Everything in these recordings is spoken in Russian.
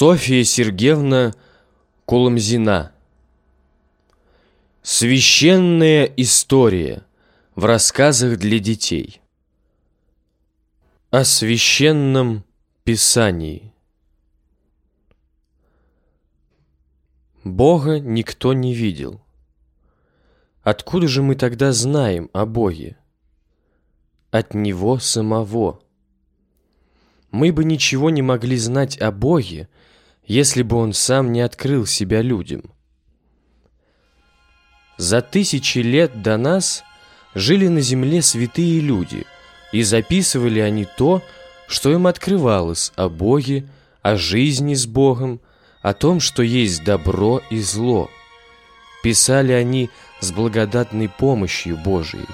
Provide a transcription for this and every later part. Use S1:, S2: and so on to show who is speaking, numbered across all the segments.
S1: Софья Сергеевна Коломзина Священная история в рассказах для детей О священном писании Бога никто не видел. Откуда же мы тогда знаем о Боге? От Него самого – мы бы ничего не могли знать о Боге, если бы Он сам не открыл себя людям. За тысячи лет до нас жили на земле святые люди, и записывали они то, что им открывалось о Боге, о жизни с Богом, о том, что есть добро и зло. Писали они с благодатной помощью Божией.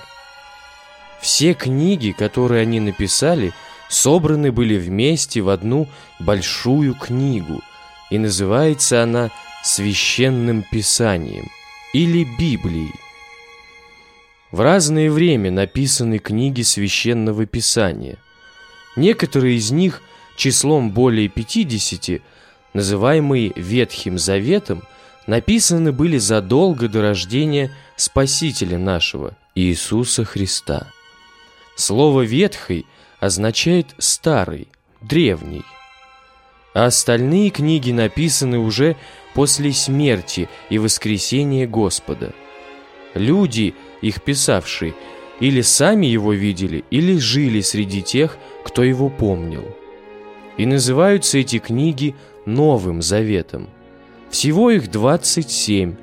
S1: Все книги, которые они написали – собраны были вместе в одну большую книгу, и называется она «Священным Писанием» или Библией. В разное время написаны книги Священного Писания. Некоторые из них числом более 50, называемые Ветхим Заветом, написаны были задолго до рождения Спасителя нашего, Иисуса Христа. Слово «ветхий» означает «старый», «древний». А остальные книги написаны уже после смерти и воскресения Господа. Люди, их писавшие, или сами его видели, или жили среди тех, кто его помнил. И называются эти книги Новым Заветом. Всего их 27,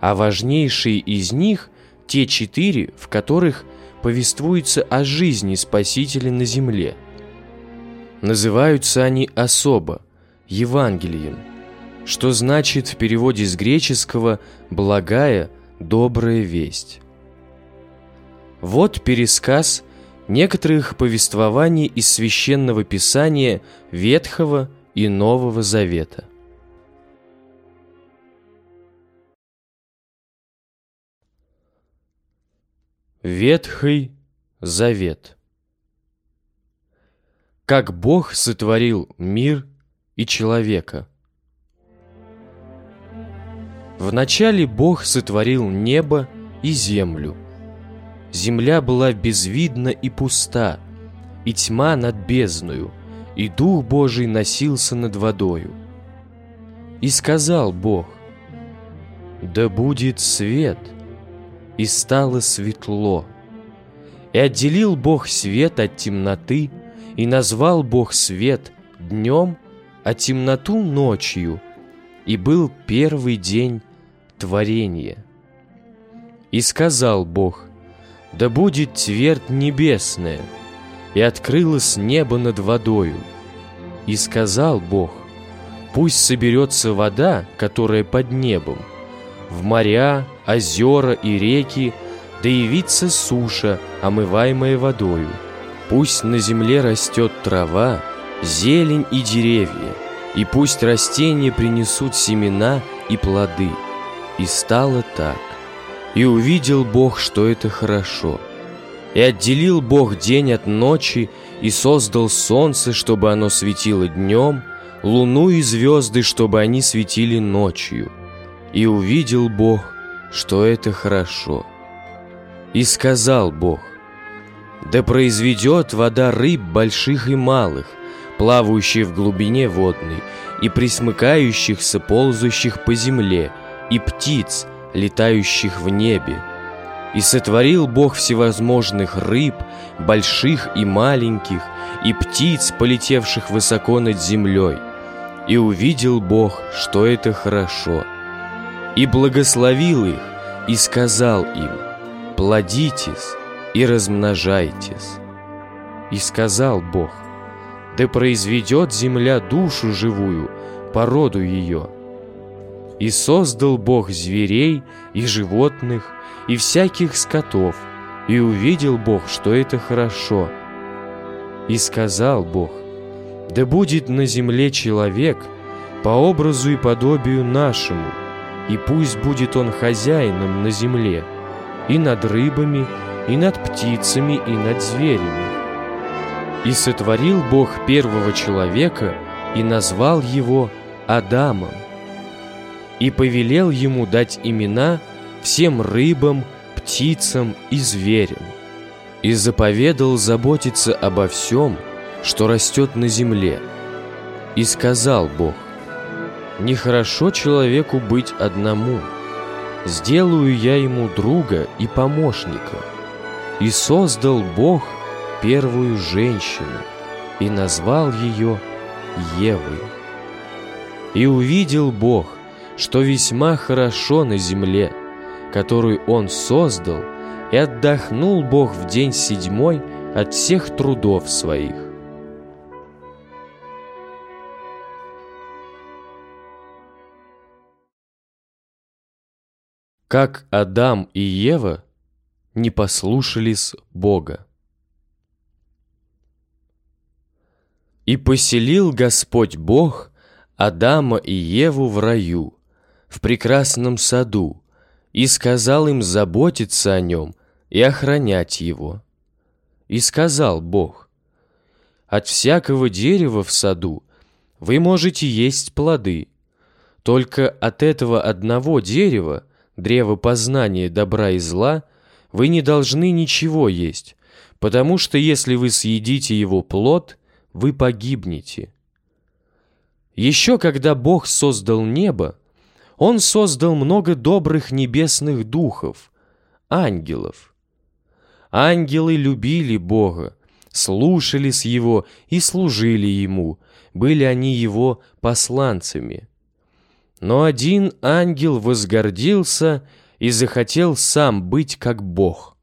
S1: а важнейшие из них – те четыре, в которых – повествуется о жизни Спасителя на земле. Называются они особо Евангелием, что значит в переводе с греческого «благая, добрая весть». Вот пересказ некоторых повествований из Священного Писания Ветхого и Нового Завета. Ветхий Завет Как Бог сотворил мир и человека Вначале Бог сотворил небо и землю. Земля была безвидна и пуста, и тьма над бездною, и Дух Божий носился над водою. И сказал Бог, «Да будет свет!» и стало светло. И отделил Бог свет от темноты, и назвал Бог свет днем, а темноту ночью, и был первый день творения. И сказал Бог, да будет твердь небесная, и открылось небо над водою. И сказал Бог, пусть соберется вода, которая под небом, в моря, озера и реки, да явится суша, омываемая водою. Пусть на земле растет трава, зелень и деревья, и пусть растения принесут семена и плоды. И стало так. И увидел Бог, что это хорошо. И отделил Бог день от ночи, и создал солнце, чтобы оно светило днем, луну и звезды, чтобы они светили ночью. И увидел Бог, что это хорошо. И сказал Бог, да произведет вода рыб больших и малых, плавающих в глубине водной, и присмыкающихся, ползущих по земле, и птиц, летающих в небе. И сотворил Бог всевозможных рыб, больших и маленьких, и птиц, полетевших высоко над землей. И увидел Бог, что это хорошо – и благословил их, и сказал им, «Плодитесь и размножайтесь». И сказал Бог, «Да произведет земля душу живую, породу ее». И создал Бог зверей и животных, и всяких скотов, и увидел Бог, что это хорошо. И сказал Бог, «Да будет на земле человек по образу и подобию нашему, и пусть будет он хозяином на земле, и над рыбами, и над птицами, и над зверями. И сотворил Бог первого человека и назвал его Адамом. И повелел ему дать имена всем рыбам, птицам и зверям. И заповедал заботиться обо всем, что растет на земле. И сказал Бог, «Нехорошо человеку быть одному. Сделаю я ему друга и помощника». И создал Бог первую женщину и назвал ее Евой. И увидел Бог, что весьма хорошо на земле, которую Он создал, и отдохнул Бог в день седьмой от всех трудов своих. Как Адам и Ева не послушались Бога. И поселил Господь Бог Адама и Еву в раю, в прекрасном саду, и сказал им заботиться о нем и охранять его. И сказал Бог, «От всякого дерева в саду вы можете есть плоды, только от этого одного дерева, древа познания добра и зла, вы не должны ничего есть, потому что если вы съедите его плод, вы погибнете». Еще когда Бог создал небо, Он создал много добрых небесных духов, ангелов. Ангелы любили Бога, слушались Его и служили Ему, были они Его посланцами. Но один ангел возгордился и захотел сам быть как Бог.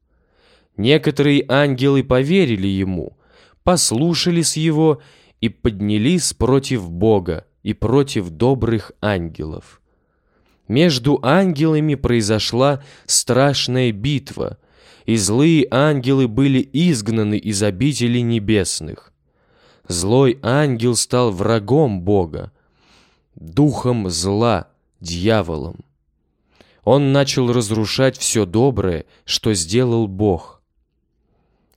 S1: Некоторые ангелы поверили Ему, послушались Его и поднялись против Бога и против добрых ангелов. Между ангелами произошла страшная битва, и злые ангелы были изгнаны из обители небесных. Злой ангел стал врагом Бога, духом зла, дьяволом. Он начал разрушать все доброе, что сделал Бог.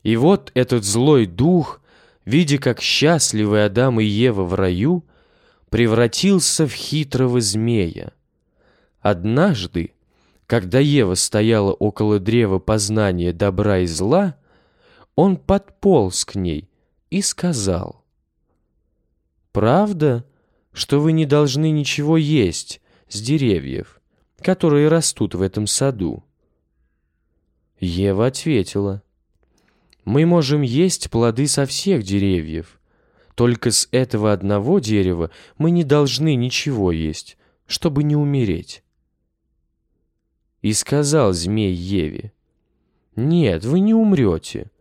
S1: И вот этот злой дух видя, как счастливы Адам и Ева в раю, превратился в хитрого змея. Однажды, когда Ева стояла около древа познания добра и зла, он подполз к ней и сказал, «Правда, что вы не должны ничего есть с деревьев, которые растут в этом саду?» Ева ответила, мы можем есть плоды со всех деревьев. Только с этого одного дерева мы не должны ничего есть, чтобы не умереть. И сказал змей Еве, «Нет, вы не умрете,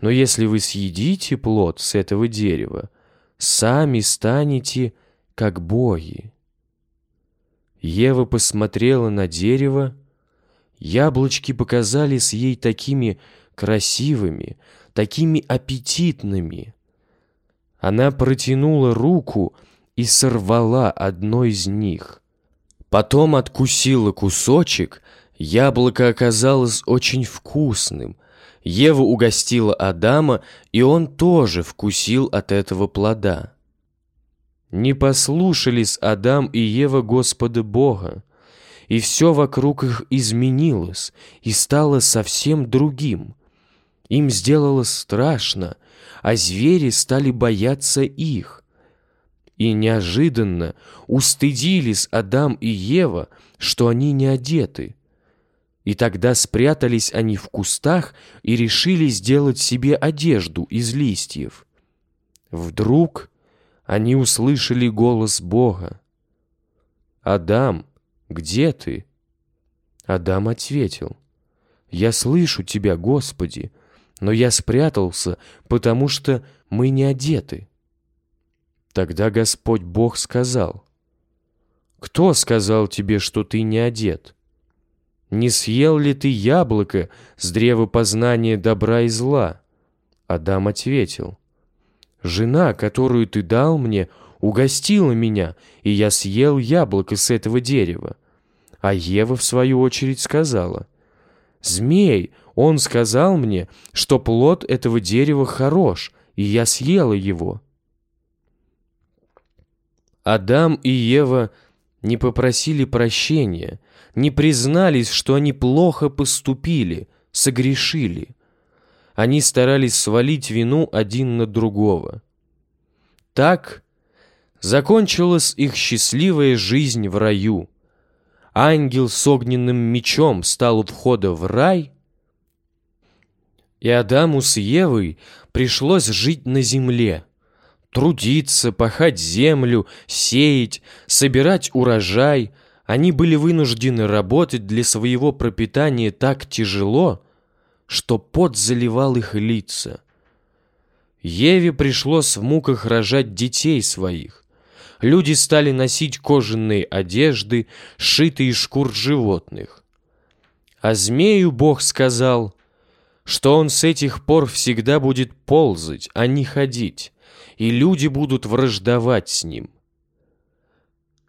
S1: но если вы съедите плод с этого дерева, сами станете как боги». Ева посмотрела на дерево, яблочки показались ей такими красивыми, такими аппетитными. Она протянула руку и сорвала одно из них. Потом откусила кусочек, яблоко оказалось очень вкусным. Ева угостила Адама, и он тоже вкусил от этого плода. Не послушались Адам и Ева Господа Бога, и все вокруг их изменилось и стало совсем другим — им сделалось страшно, а звери стали бояться их. И неожиданно устыдились Адам и Ева, что они не одеты. И тогда спрятались они в кустах и решили сделать себе одежду из листьев. Вдруг они услышали голос Бога. «Адам, где ты?» Адам ответил, «Я слышу тебя, Господи, но я спрятался, потому что мы не одеты. Тогда Господь Бог сказал, «Кто сказал тебе, что ты не одет? Не съел ли ты яблоко с древа познания добра и зла?» Адам ответил, «Жена, которую ты дал мне, угостила меня, и я съел яблоко с этого дерева». А Ева, в свою очередь, сказала, «Змей, он сказал мне, что плод этого дерева хорош, и я съела его. Адам и Ева не попросили прощения, не признались, что они плохо поступили, согрешили. Они старались свалить вину один на другого. Так закончилась их счастливая жизнь в раю. Ангел с огненным мечом стал у входа в рай, и Адаму с Евой пришлось жить на земле, трудиться, пахать землю, сеять, собирать урожай. Они были вынуждены работать для своего пропитания так тяжело, что пот заливал их лица. Еве пришлось в муках рожать детей своих. Люди стали носить кожаные одежды, сшитые из шкур животных. А змею Бог сказал, что он с этих пор всегда будет ползать, а не ходить, и люди будут враждовать с ним.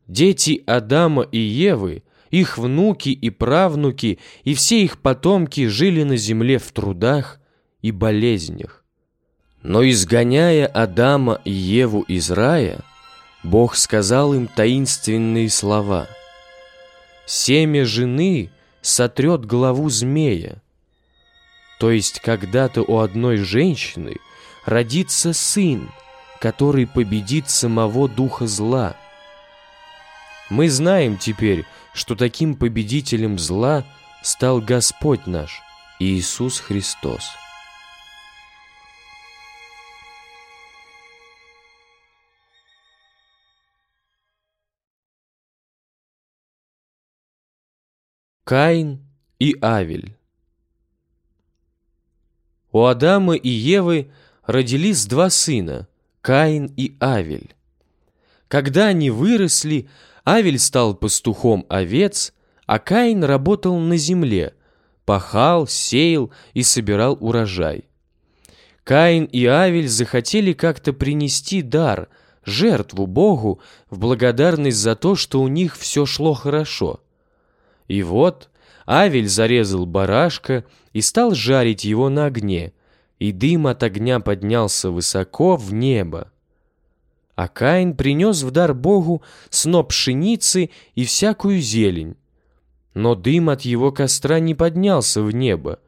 S1: Дети Адама и Евы, их внуки и правнуки и все их потомки жили на земле в трудах и болезнях. Но изгоняя Адама и Еву из рая, Бог сказал им таинственные слова. «Семя жены сотрет голову змея, то есть когда-то у одной женщины родится сын, который победит самого духа зла. Мы знаем теперь, что таким победителем зла стал Господь наш, Иисус Христос. Каин и Авель у Адама и Евы родились два сына, Каин и Авель. Когда они выросли, Авель стал пастухом овец, а Каин работал на земле, пахал, сеял и собирал урожай. Каин и Авель захотели как-то принести дар, жертву Богу в благодарность за то, что у них все шло хорошо. И вот Авель зарезал барашка и стал жарить его на огне, и дым от огня поднялся высоко в небо. А Каин принес в дар Богу сноп пшеницы и всякую зелень. Но дым от его костра не поднялся в небо,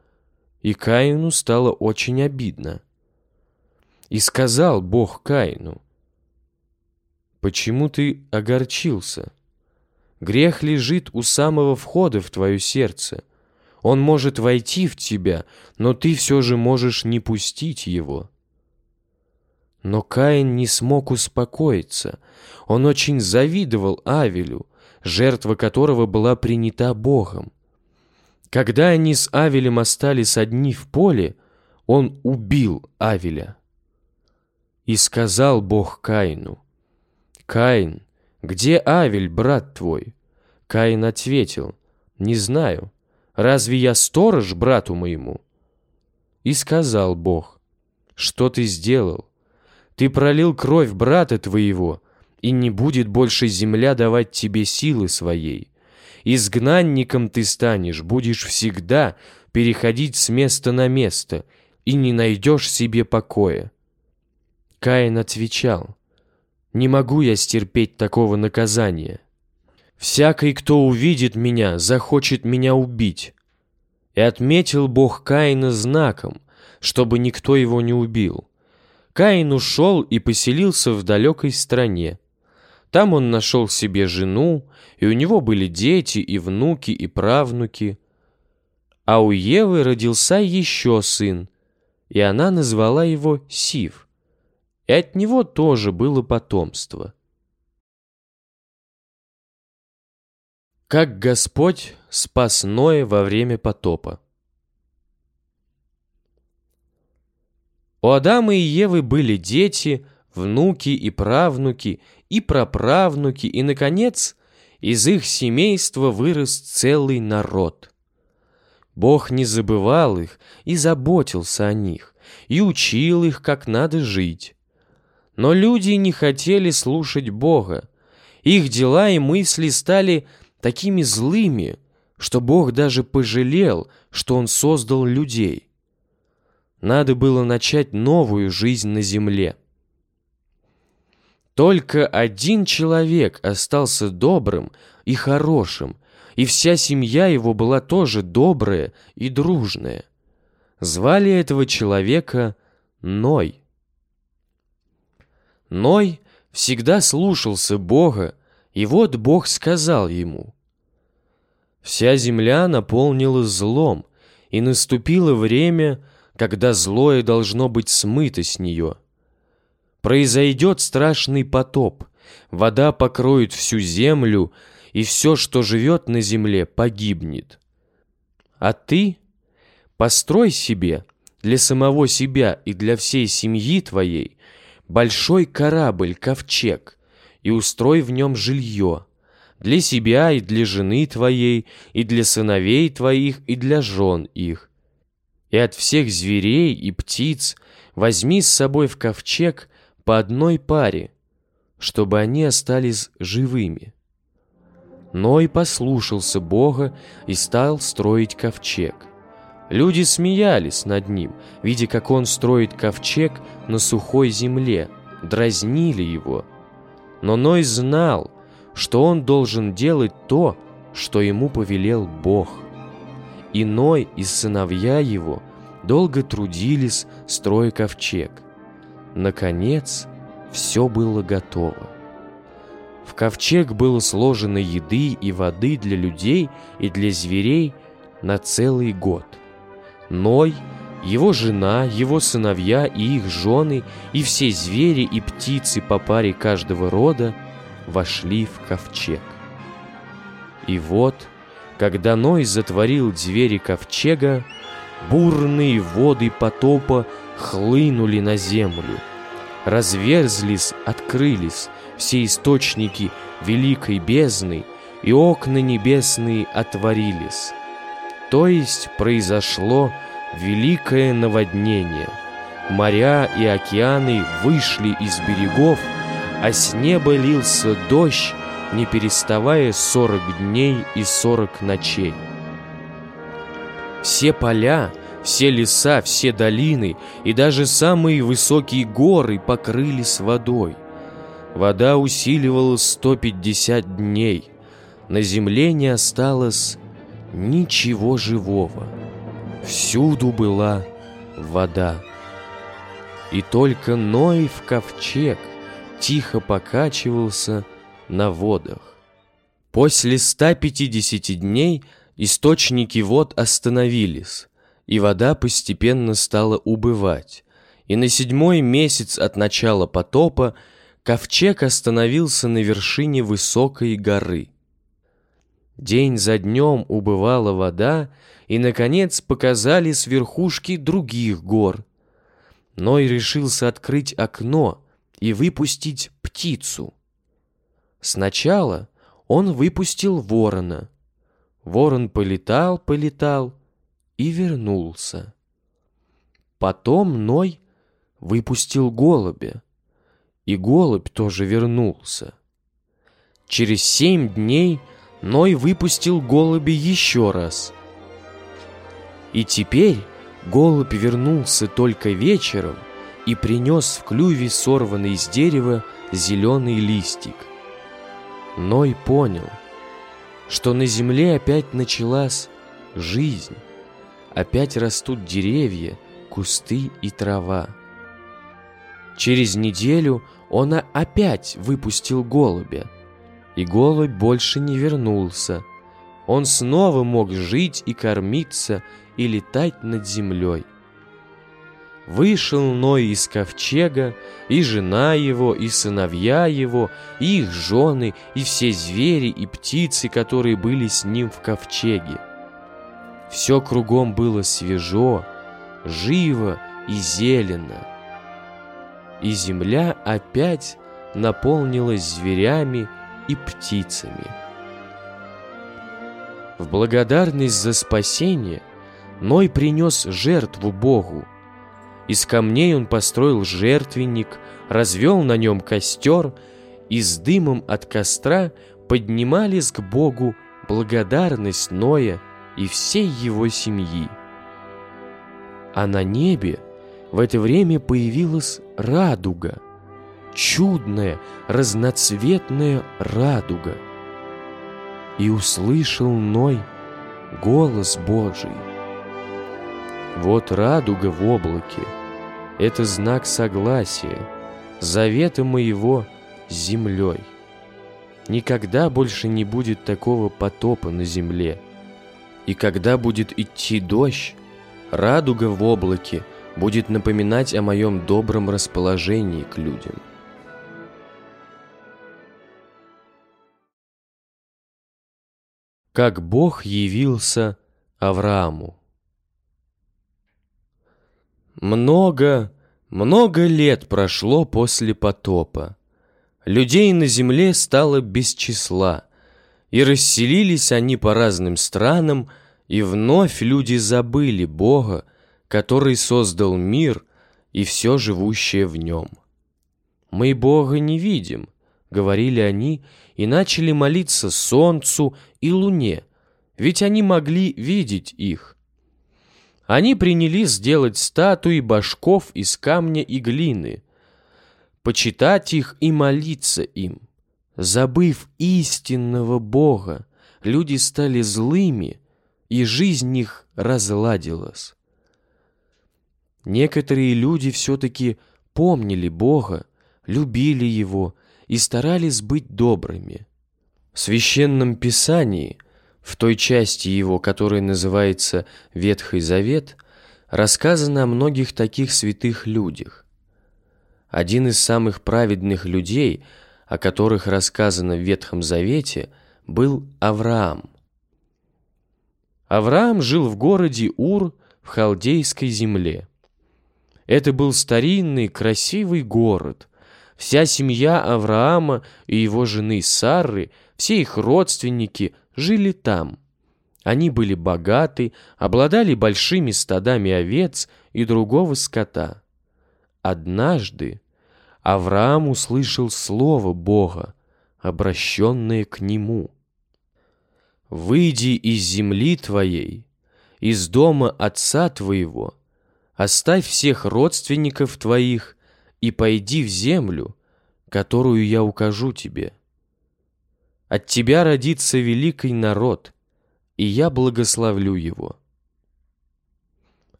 S1: и Каину стало очень обидно. И сказал Бог Каину, «Почему ты огорчился?» Грех лежит у самого входа в твое сердце. Он может войти в тебя, но ты все же можешь не пустить его. Но Каин не смог успокоиться. Он очень завидовал Авелю, жертва которого была принята Богом. Когда они с Авелем остались одни в поле, он убил Авеля. И сказал Бог Каину, «Каин, где Авель, брат твой?» Каин ответил, «Не знаю. Разве я сторож брату моему?» И сказал Бог, «Что ты сделал? Ты пролил кровь брата твоего, и не будет больше земля давать тебе силы своей. Изгнанником ты станешь, будешь всегда переходить с места на место, и не найдешь себе покоя». Каин отвечал, не могу я стерпеть такого наказания. Всякий, кто увидит меня, захочет меня убить. И отметил Бог Каина знаком, чтобы никто его не убил. Каин ушел и поселился в далекой стране. Там он нашел себе жену, и у него были дети, и внуки, и правнуки. А у Евы родился еще сын, и она назвала его Сив и от него тоже было потомство. Как Господь спас Ноя во время потопа. У Адама и Евы были дети, внуки и правнуки, и праправнуки, и, наконец, из их семейства вырос целый народ. Бог не забывал их и заботился о них, и учил их, как надо жить. Но люди не хотели слушать Бога. Их дела и мысли стали такими злыми, что Бог даже пожалел, что Он создал людей. Надо было начать новую жизнь на земле. Только один человек остался добрым и хорошим, и вся семья его была тоже добрая и дружная. Звали этого человека Ной. Ной всегда слушался Бога, и вот Бог сказал ему, «Вся земля наполнилась злом, и наступило время, когда злое должно быть смыто с нее. Произойдет страшный потоп, вода покроет всю землю, и все, что живет на земле, погибнет. А ты построй себе для самого себя и для всей семьи твоей большой корабль-ковчег и устрой в нем жилье для себя и для жены твоей, и для сыновей твоих, и для жен их. И от всех зверей и птиц возьми с собой в ковчег по одной паре, чтобы они остались живыми. Ной послушался Бога и стал строить ковчег. Люди смеялись над ним, видя, как он строит ковчег на сухой земле, дразнили его. Но Ной знал, что он должен делать то, что ему повелел Бог. И Ной и сыновья его долго трудились, строя ковчег. Наконец, все было готово. В ковчег было сложено еды и воды для людей и для зверей на целый год. Ной, его жена, его сыновья и их жены, и все звери и птицы по паре каждого рода вошли в ковчег. И вот, когда Ной затворил двери ковчега, бурные воды потопа хлынули на землю. Разверзлись, открылись, все источники великой бездны, и окна небесные отворились. То есть произошло великое наводнение. Моря и океаны вышли из берегов, а с неба лился дождь, не переставая сорок дней и сорок ночей. Все поля, все леса, все долины и даже самые высокие горы покрылись водой — Вода усиливалась 150 дней. На земле не осталось ничего живого. Всюду была вода. И только Ной в ковчег тихо покачивался на водах. После 150 дней источники вод остановились, и вода постепенно стала убывать. И на седьмой месяц от начала потопа ковчег остановился на вершине высокой горы. День за днем убывала вода, и, наконец, показались верхушки других гор. Ной решился открыть окно и выпустить птицу. Сначала он выпустил ворона. Ворон полетал, полетал и вернулся. Потом Ной выпустил голубя и голубь тоже вернулся. Через семь дней Ной выпустил голуби еще раз. И теперь голубь вернулся только вечером и принес в клюве сорванный из дерева зеленый листик. Ной понял, что на земле опять началась жизнь, опять растут деревья, кусты и трава. Через неделю он опять выпустил голубя, и голубь больше не вернулся. Он снова мог жить и кормиться, и летать над землей. Вышел Ной из ковчега, и жена его, и сыновья его, и их жены, и все звери и птицы, которые были с ним в ковчеге. Все кругом было свежо, живо и зелено и земля опять наполнилась зверями и птицами. В благодарность за спасение Ной принес жертву Богу. Из камней он построил жертвенник, развел на нем костер, и с дымом от костра поднимались к Богу благодарность Ноя и всей его семьи. А на небе – в это время появилась радуга. чудная, разноцветная радуга. И услышал Ной голос Божий. Вот радуга в облаке — это знак согласия, завета моего с землей. Никогда больше не будет такого потопа на земле. И когда будет идти дождь, радуга в облаке будет напоминать о моем добром расположении к людям. Как Бог явился Аврааму. Много, много лет прошло после потопа. Людей на земле стало без числа, и расселились они по разным странам, и вновь люди забыли Бога, который создал мир и все живущее в нем. «Мы Бога не видим», — говорили они, и начали молиться солнцу и луне, ведь они могли видеть их. Они принялись сделать статуи башков из камня и глины, почитать их и молиться им. Забыв истинного Бога, люди стали злыми, и жизнь их разладилась. Некоторые люди все-таки помнили Бога, любили Его и старались быть добрыми. В Священном Писании – в той части его, которая называется «Ветхий Завет», рассказано о многих таких святых людях. Один из самых праведных людей, о которых рассказано в Ветхом Завете, был Авраам. Авраам жил в городе Ур в халдейской земле. Это был старинный, красивый город. Вся семья Авраама и его жены Сарры, все их родственники жили там. Они были богаты, обладали большими стадами овец и другого скота. Однажды Авраам услышал слово Бога, обращенное к нему. «Выйди из земли твоей, из дома отца твоего, оставь всех родственников твоих и пойди в землю, которую я укажу тебе». От тебя родится великий народ, и я благословлю его».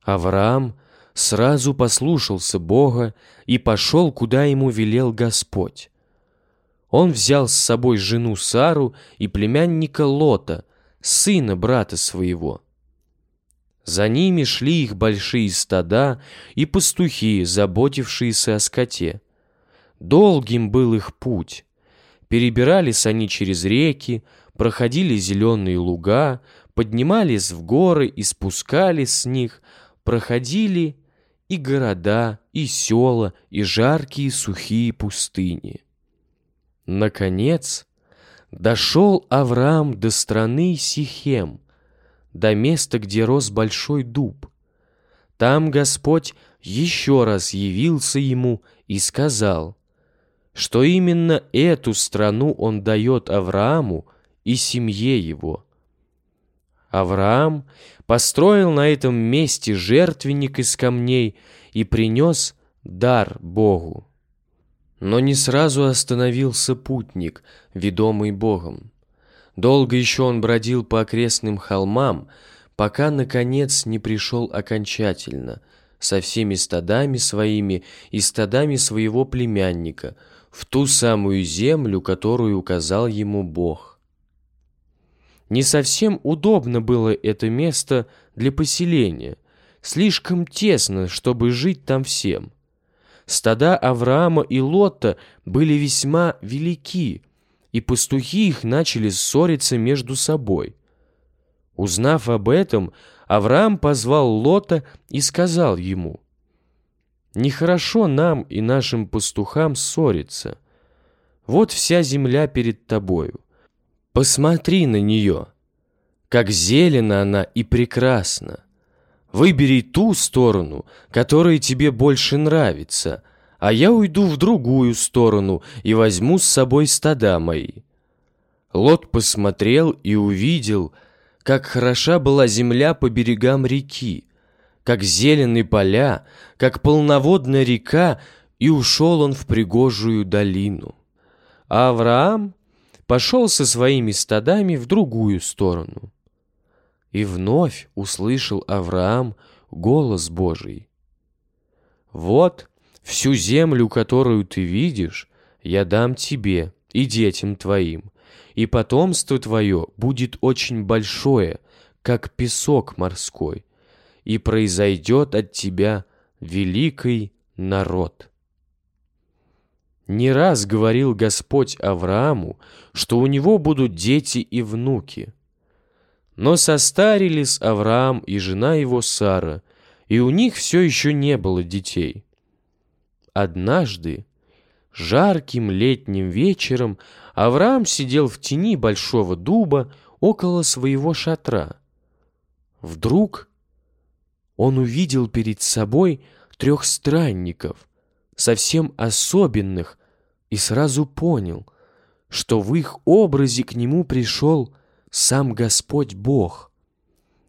S1: Авраам сразу послушался Бога и пошел, куда ему велел Господь. Он взял с собой жену Сару и племянника Лота, сына брата своего. За ними шли их большие стада и пастухи, заботившиеся о скоте. Долгим был их путь, Перебирались они через реки, проходили зеленые луга, поднимались в горы и спускались с них, проходили и города, и села, и жаркие сухие пустыни. Наконец, дошел Авраам до страны Сихем, до места, где рос большой дуб. Там Господь еще раз явился ему и сказал, что именно эту страну он дает Аврааму и семье его. Авраам построил на этом месте жертвенник из камней и принес дар Богу. Но не сразу остановился путник, ведомый Богом. Долго еще он бродил по окрестным холмам, пока, наконец, не пришел окончательно, со всеми стадами своими и стадами своего племянника — в ту самую землю, которую указал ему Бог. Не совсем удобно было это место для поселения, слишком тесно, чтобы жить там всем. Стада Авраама и Лота были весьма велики, и пастухи их начали ссориться между собой. Узнав об этом, Авраам позвал Лота и сказал ему — Нехорошо нам и нашим пастухам ссориться. Вот вся земля перед тобою. Посмотри на нее, как зелена она и прекрасна. Выбери ту сторону, которая тебе больше нравится, а я уйду в другую сторону и возьму с собой стада мои. Лот посмотрел и увидел, как хороша была земля по берегам реки, как зеленые поля, как полноводная река и ушел он в пригожую долину. А Авраам пошел со своими стадами в другую сторону. И вновь услышал Авраам голос Божий. «Вот всю землю, которую ты видишь, я дам тебе и детям твоим, и потомство твое будет очень большое, как песок морской, и произойдет от тебя великий народ». Не раз говорил Господь Аврааму, что у него будут дети и внуки. Но состарились Авраам и жена его Сара, и у них все еще не было детей. Однажды, жарким летним вечером, Авраам сидел в тени большого дуба около своего шатра. Вдруг он увидел перед собой трех странников, совсем особенных, и сразу понял, что в их образе к нему пришел сам Господь Бог.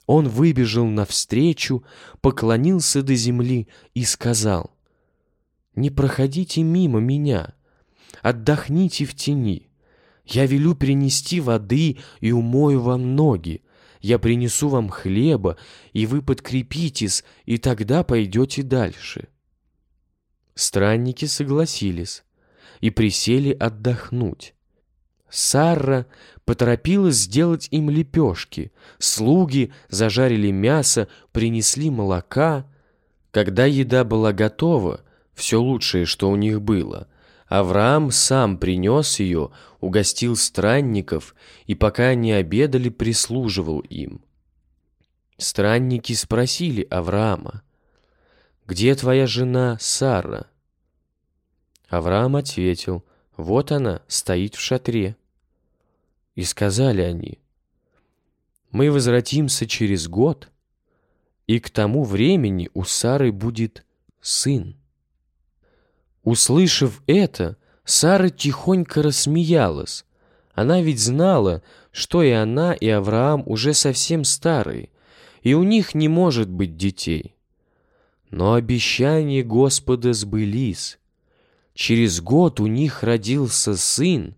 S1: Он выбежал навстречу, поклонился до земли и сказал, «Не проходите мимо меня, отдохните в тени. Я велю принести воды и умою вам ноги. Я принесу вам хлеба, и вы подкрепитесь, и тогда пойдете дальше». Странники согласились и присели отдохнуть. Сара поторопилась сделать им лепешки, слуги зажарили мясо, принесли молока. Когда еда была готова, все лучшее, что у них было, Авраам сам принес ее, угостил странников и, пока они обедали, прислуживал им. Странники спросили Авраама, где твоя жена Сара?» Авраам ответил, «Вот она, стоит в шатре». И сказали они, «Мы возвратимся через год, и к тому времени у Сары будет сын». Услышав это, Сара тихонько рассмеялась. Она ведь знала, что и она, и Авраам уже совсем старые, и у них не может быть детей. Но обещания Господа сбылись. Через год у них родился сын,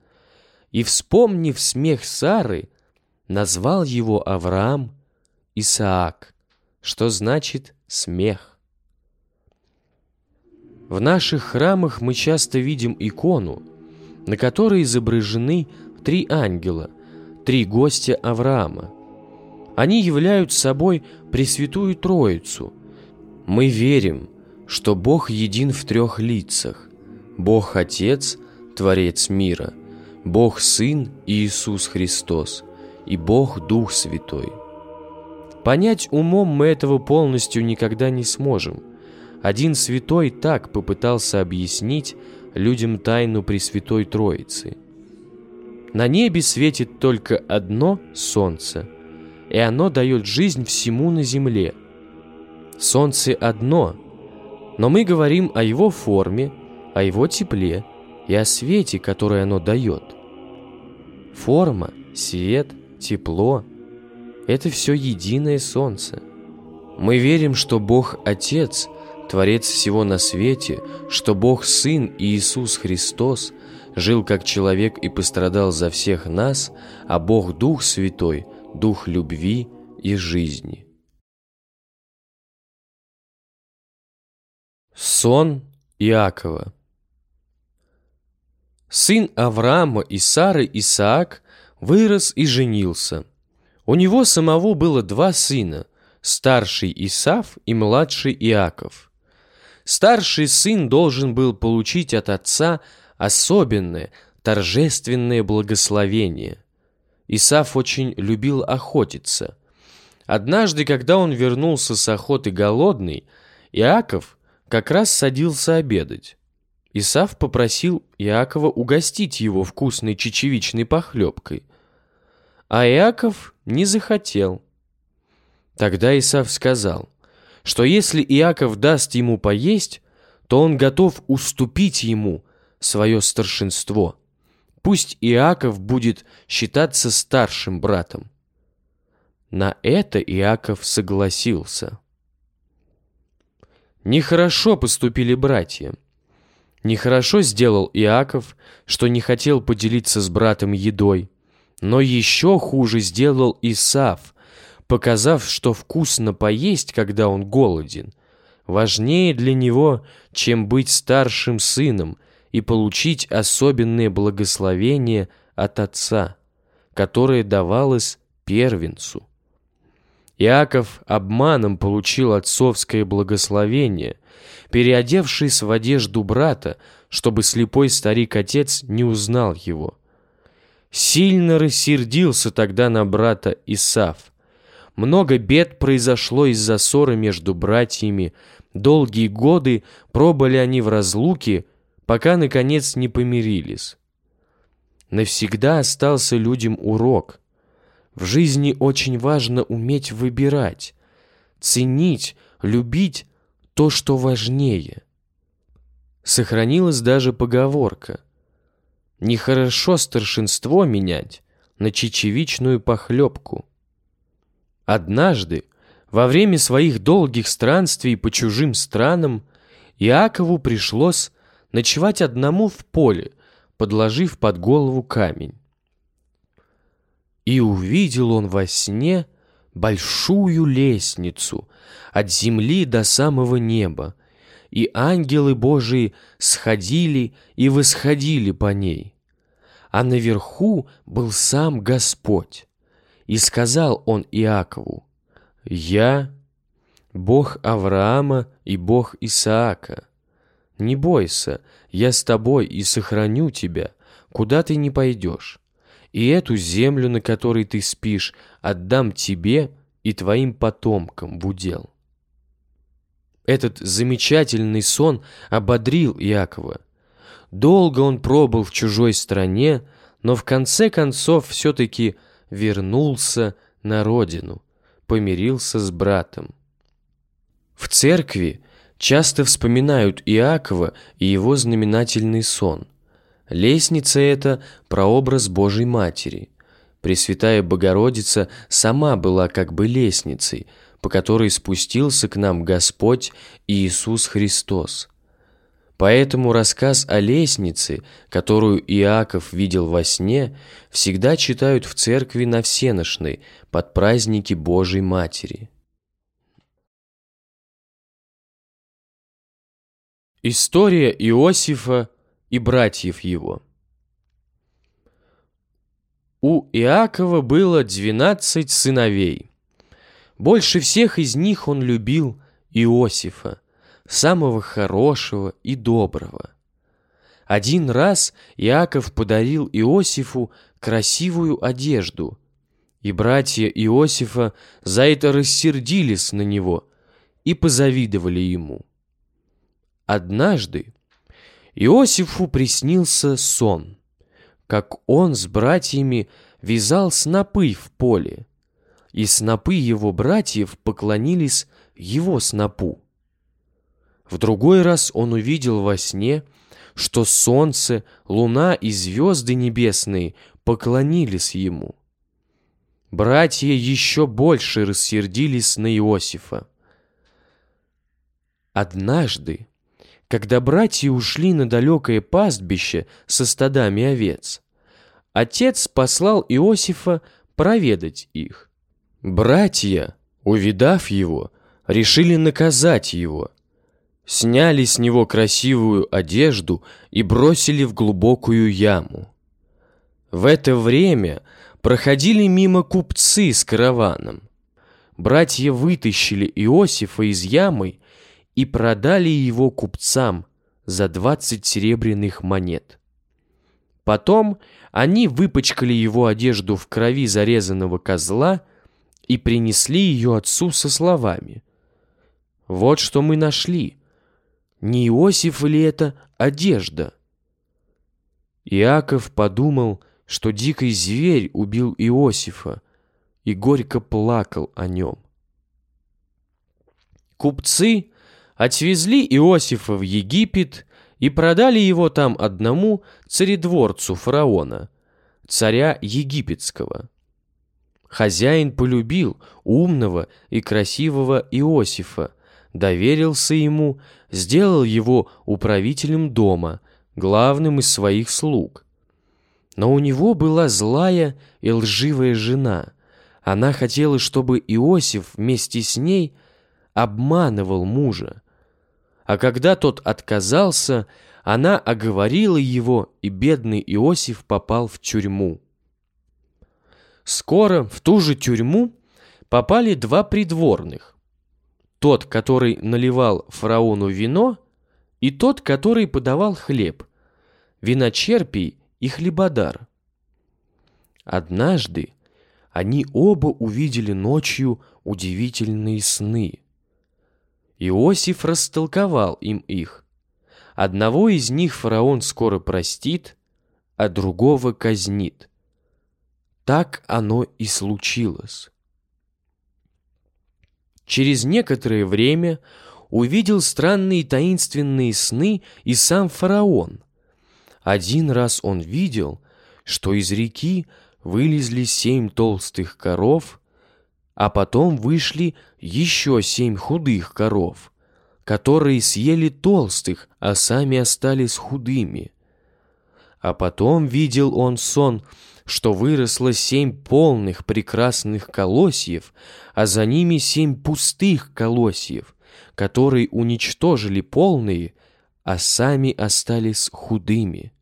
S1: и, вспомнив смех Сары, назвал его Авраам Исаак, что значит «смех». В наших храмах мы часто видим икону, на которой изображены три ангела, три гостя Авраама. Они являют собой Пресвятую Троицу – мы верим, что Бог един в трех лицах. Бог Отец, Творец мира, Бог Сын Иисус Христос и Бог Дух Святой. Понять умом мы этого полностью никогда не сможем. Один святой так попытался объяснить людям тайну Пресвятой Троицы. На небе светит только одно солнце, и оно дает жизнь всему на земле – Солнце одно, но мы говорим о его форме, о его тепле и о свете, который оно дает. Форма, свет, тепло – это все единое солнце. Мы верим, что Бог Отец, Творец всего на свете, что Бог Сын Иисус Христос жил как человек и пострадал за всех нас, а Бог Дух Святой – Дух любви и жизни. Сон Иакова Сын Авраама и Сары Исаак вырос и женился. У него самого было два сына, старший Исав и младший Иаков. Старший сын должен был получить от отца особенное, торжественное благословение. Исав очень любил охотиться. Однажды, когда он вернулся с охоты голодный, Иаков – как раз садился обедать. Исав попросил Иакова угостить его вкусной чечевичной похлебкой. А Иаков не захотел. Тогда Исав сказал, что если Иаков даст ему поесть, то он готов уступить ему свое старшинство. Пусть Иаков будет считаться старшим братом. На это Иаков согласился. Нехорошо поступили братья. Нехорошо сделал Иаков, что не хотел поделиться с братом едой, но еще хуже сделал Исав, показав, что вкусно поесть, когда он голоден, важнее для него, чем быть старшим сыном и получить особенное благословение от отца, которое давалось первенцу. Иаков обманом получил отцовское благословение, переодевшись в одежду брата, чтобы слепой старик-отец не узнал его. Сильно рассердился тогда на брата Исав. Много бед произошло из-за ссоры между братьями. Долгие годы пробыли они в разлуке, пока, наконец, не помирились. Навсегда остался людям урок. В жизни очень важно уметь выбирать, ценить, любить то, что важнее. Сохранилась даже поговорка «Нехорошо старшинство менять на чечевичную похлебку». Однажды, во время своих долгих странствий по чужим странам, Иакову пришлось ночевать одному в поле, подложив под голову камень. И увидел он во сне большую лестницу от земли до самого неба, и ангелы Божии сходили и восходили по ней. А наверху был сам Господь. И сказал он Иакову, «Я Бог Авраама и Бог Исаака. Не бойся, я с тобой и сохраню тебя, куда ты не пойдешь и эту землю, на которой ты спишь, отдам тебе и твоим потомкам в удел». Этот замечательный сон ободрил Якова. Долго он пробыл в чужой стране, но в конце концов все-таки вернулся на родину, помирился с братом. В церкви часто вспоминают Иакова и его знаменательный сон. Лестница эта – прообраз Божьей Матери. Пресвятая Богородица сама была как бы лестницей, по которой спустился к нам Господь Иисус Христос. Поэтому рассказ о лестнице, которую Иаков видел во сне, всегда читают в церкви на всеношной под праздники Божьей Матери. История Иосифа и братьев его. У Иакова было двенадцать сыновей. Больше всех из них он любил Иосифа, самого хорошего и доброго. Один раз Иаков подарил Иосифу красивую одежду, и братья Иосифа за это рассердились на него и позавидовали ему. Однажды Иосифу приснился сон, как он с братьями вязал снопы в поле, и снопы его братьев поклонились его снопу. В другой раз он увидел во сне, что солнце, луна и звезды небесные поклонились ему. Братья еще больше рассердились на Иосифа. Однажды когда братья ушли на далекое пастбище со стадами овец. Отец послал Иосифа проведать их. Братья, увидав его, решили наказать его. Сняли с него красивую одежду и бросили в глубокую яму. В это время проходили мимо купцы с караваном. Братья вытащили Иосифа из ямы и продали его купцам за двадцать серебряных монет. Потом они выпачкали его одежду в крови зарезанного козла и принесли ее отцу со словами. «Вот что мы нашли. Не Иосиф ли это одежда?» Иаков подумал, что дикий зверь убил Иосифа, и горько плакал о нем. Купцы отвезли Иосифа в Египет и продали его там одному царедворцу фараона, царя египетского. Хозяин полюбил умного и красивого Иосифа, доверился ему, сделал его управителем дома, главным из своих слуг. Но у него была злая и лживая жена. Она хотела, чтобы Иосиф вместе с ней обманывал мужа. А когда тот отказался, она оговорила его, и бедный Иосиф попал в тюрьму. Скоро в ту же тюрьму попали два придворных. Тот, который наливал фараону вино, и тот, который подавал хлеб, виночерпий и хлебодар. Однажды они оба увидели ночью удивительные сны. Иосиф растолковал им их. Одного из них фараон скоро простит, а другого казнит. Так оно и случилось. Через некоторое время увидел странные таинственные сны и сам фараон. Один раз он видел, что из реки вылезли семь толстых коров, а потом вышли еще семь худых коров, которые съели толстых, а сами остались худыми. А потом видел он сон, что выросло семь полных прекрасных колосьев, а за ними семь пустых колосьев, которые уничтожили полные, а сами остались худыми.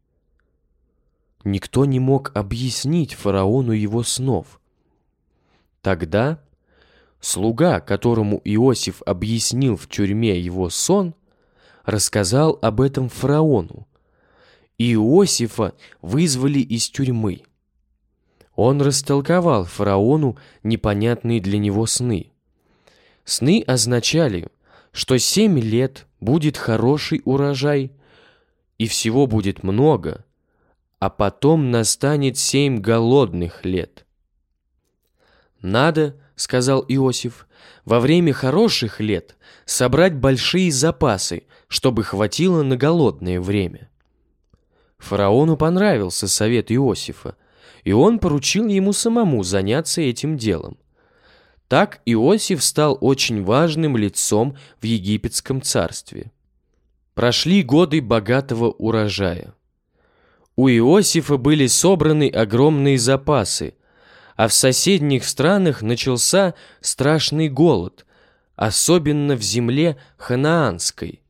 S1: Никто не мог объяснить фараону его снов. Тогда слуга, которому Иосиф объяснил в тюрьме его сон, рассказал об этом фараону. Иосифа вызвали из тюрьмы. Он растолковал фараону непонятные для него сны. Сны означали, что семь лет будет хороший урожай, и всего будет много, а потом настанет семь голодных лет. «Надо, — сказал Иосиф, — во время хороших лет собрать большие запасы, чтобы хватило на голодное время». Фараону понравился совет Иосифа, и он поручил ему самому заняться этим делом. Так Иосиф стал очень важным лицом в египетском царстве. Прошли годы богатого урожая. У Иосифа были собраны огромные запасы, а в соседних странах начался страшный голод, особенно в земле ханаанской,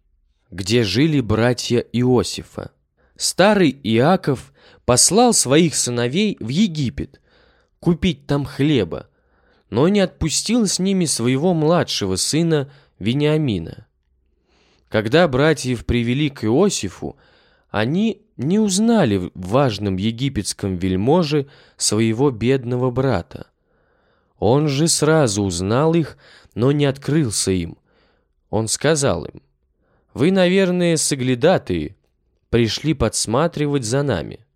S1: где жили братья Иосифа. Старый Иаков послал своих сыновей в Египет купить там хлеба, но не отпустил с ними своего младшего сына Вениамина. Когда братьев привели к Иосифу, они не узнали в важном египетском вельможе своего бедного брата. Он же сразу узнал их, но не открылся им. Он сказал им, «Вы, наверное, соглядатые, пришли подсматривать за нами».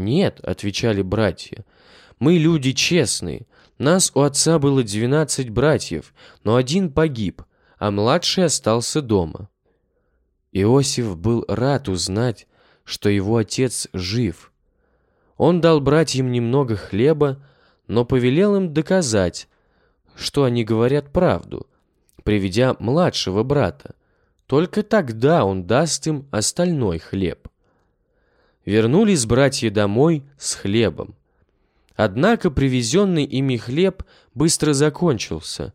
S1: «Нет», — отвечали братья, — «мы люди честные. Нас у отца было двенадцать братьев, но один погиб, а младший остался дома». Иосиф был рад узнать, что его отец жив. Он дал братьям немного хлеба, но повелел им доказать, что они говорят правду, приведя младшего брата. Только тогда он даст им остальной хлеб. Вернулись братья домой с хлебом. Однако привезенный ими хлеб быстро закончился.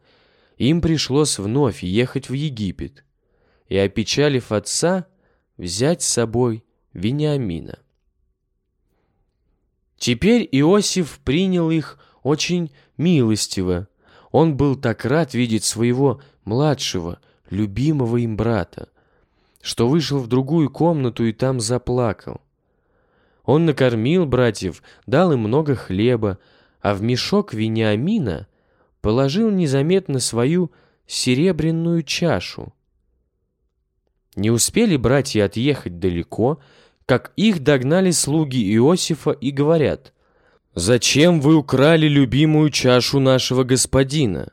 S1: Им пришлось вновь ехать в Египет и, опечалив отца, взять с собой Вениамина. Теперь Иосиф принял их очень милостиво. Он был так рад видеть своего младшего, любимого им брата, что вышел в другую комнату и там заплакал. Он накормил братьев, дал им много хлеба, а в мешок Вениамина положил незаметно свою серебряную чашу. Не успели братья отъехать далеко, как их догнали слуги Иосифа и говорят, «Зачем вы украли любимую чашу нашего господина?»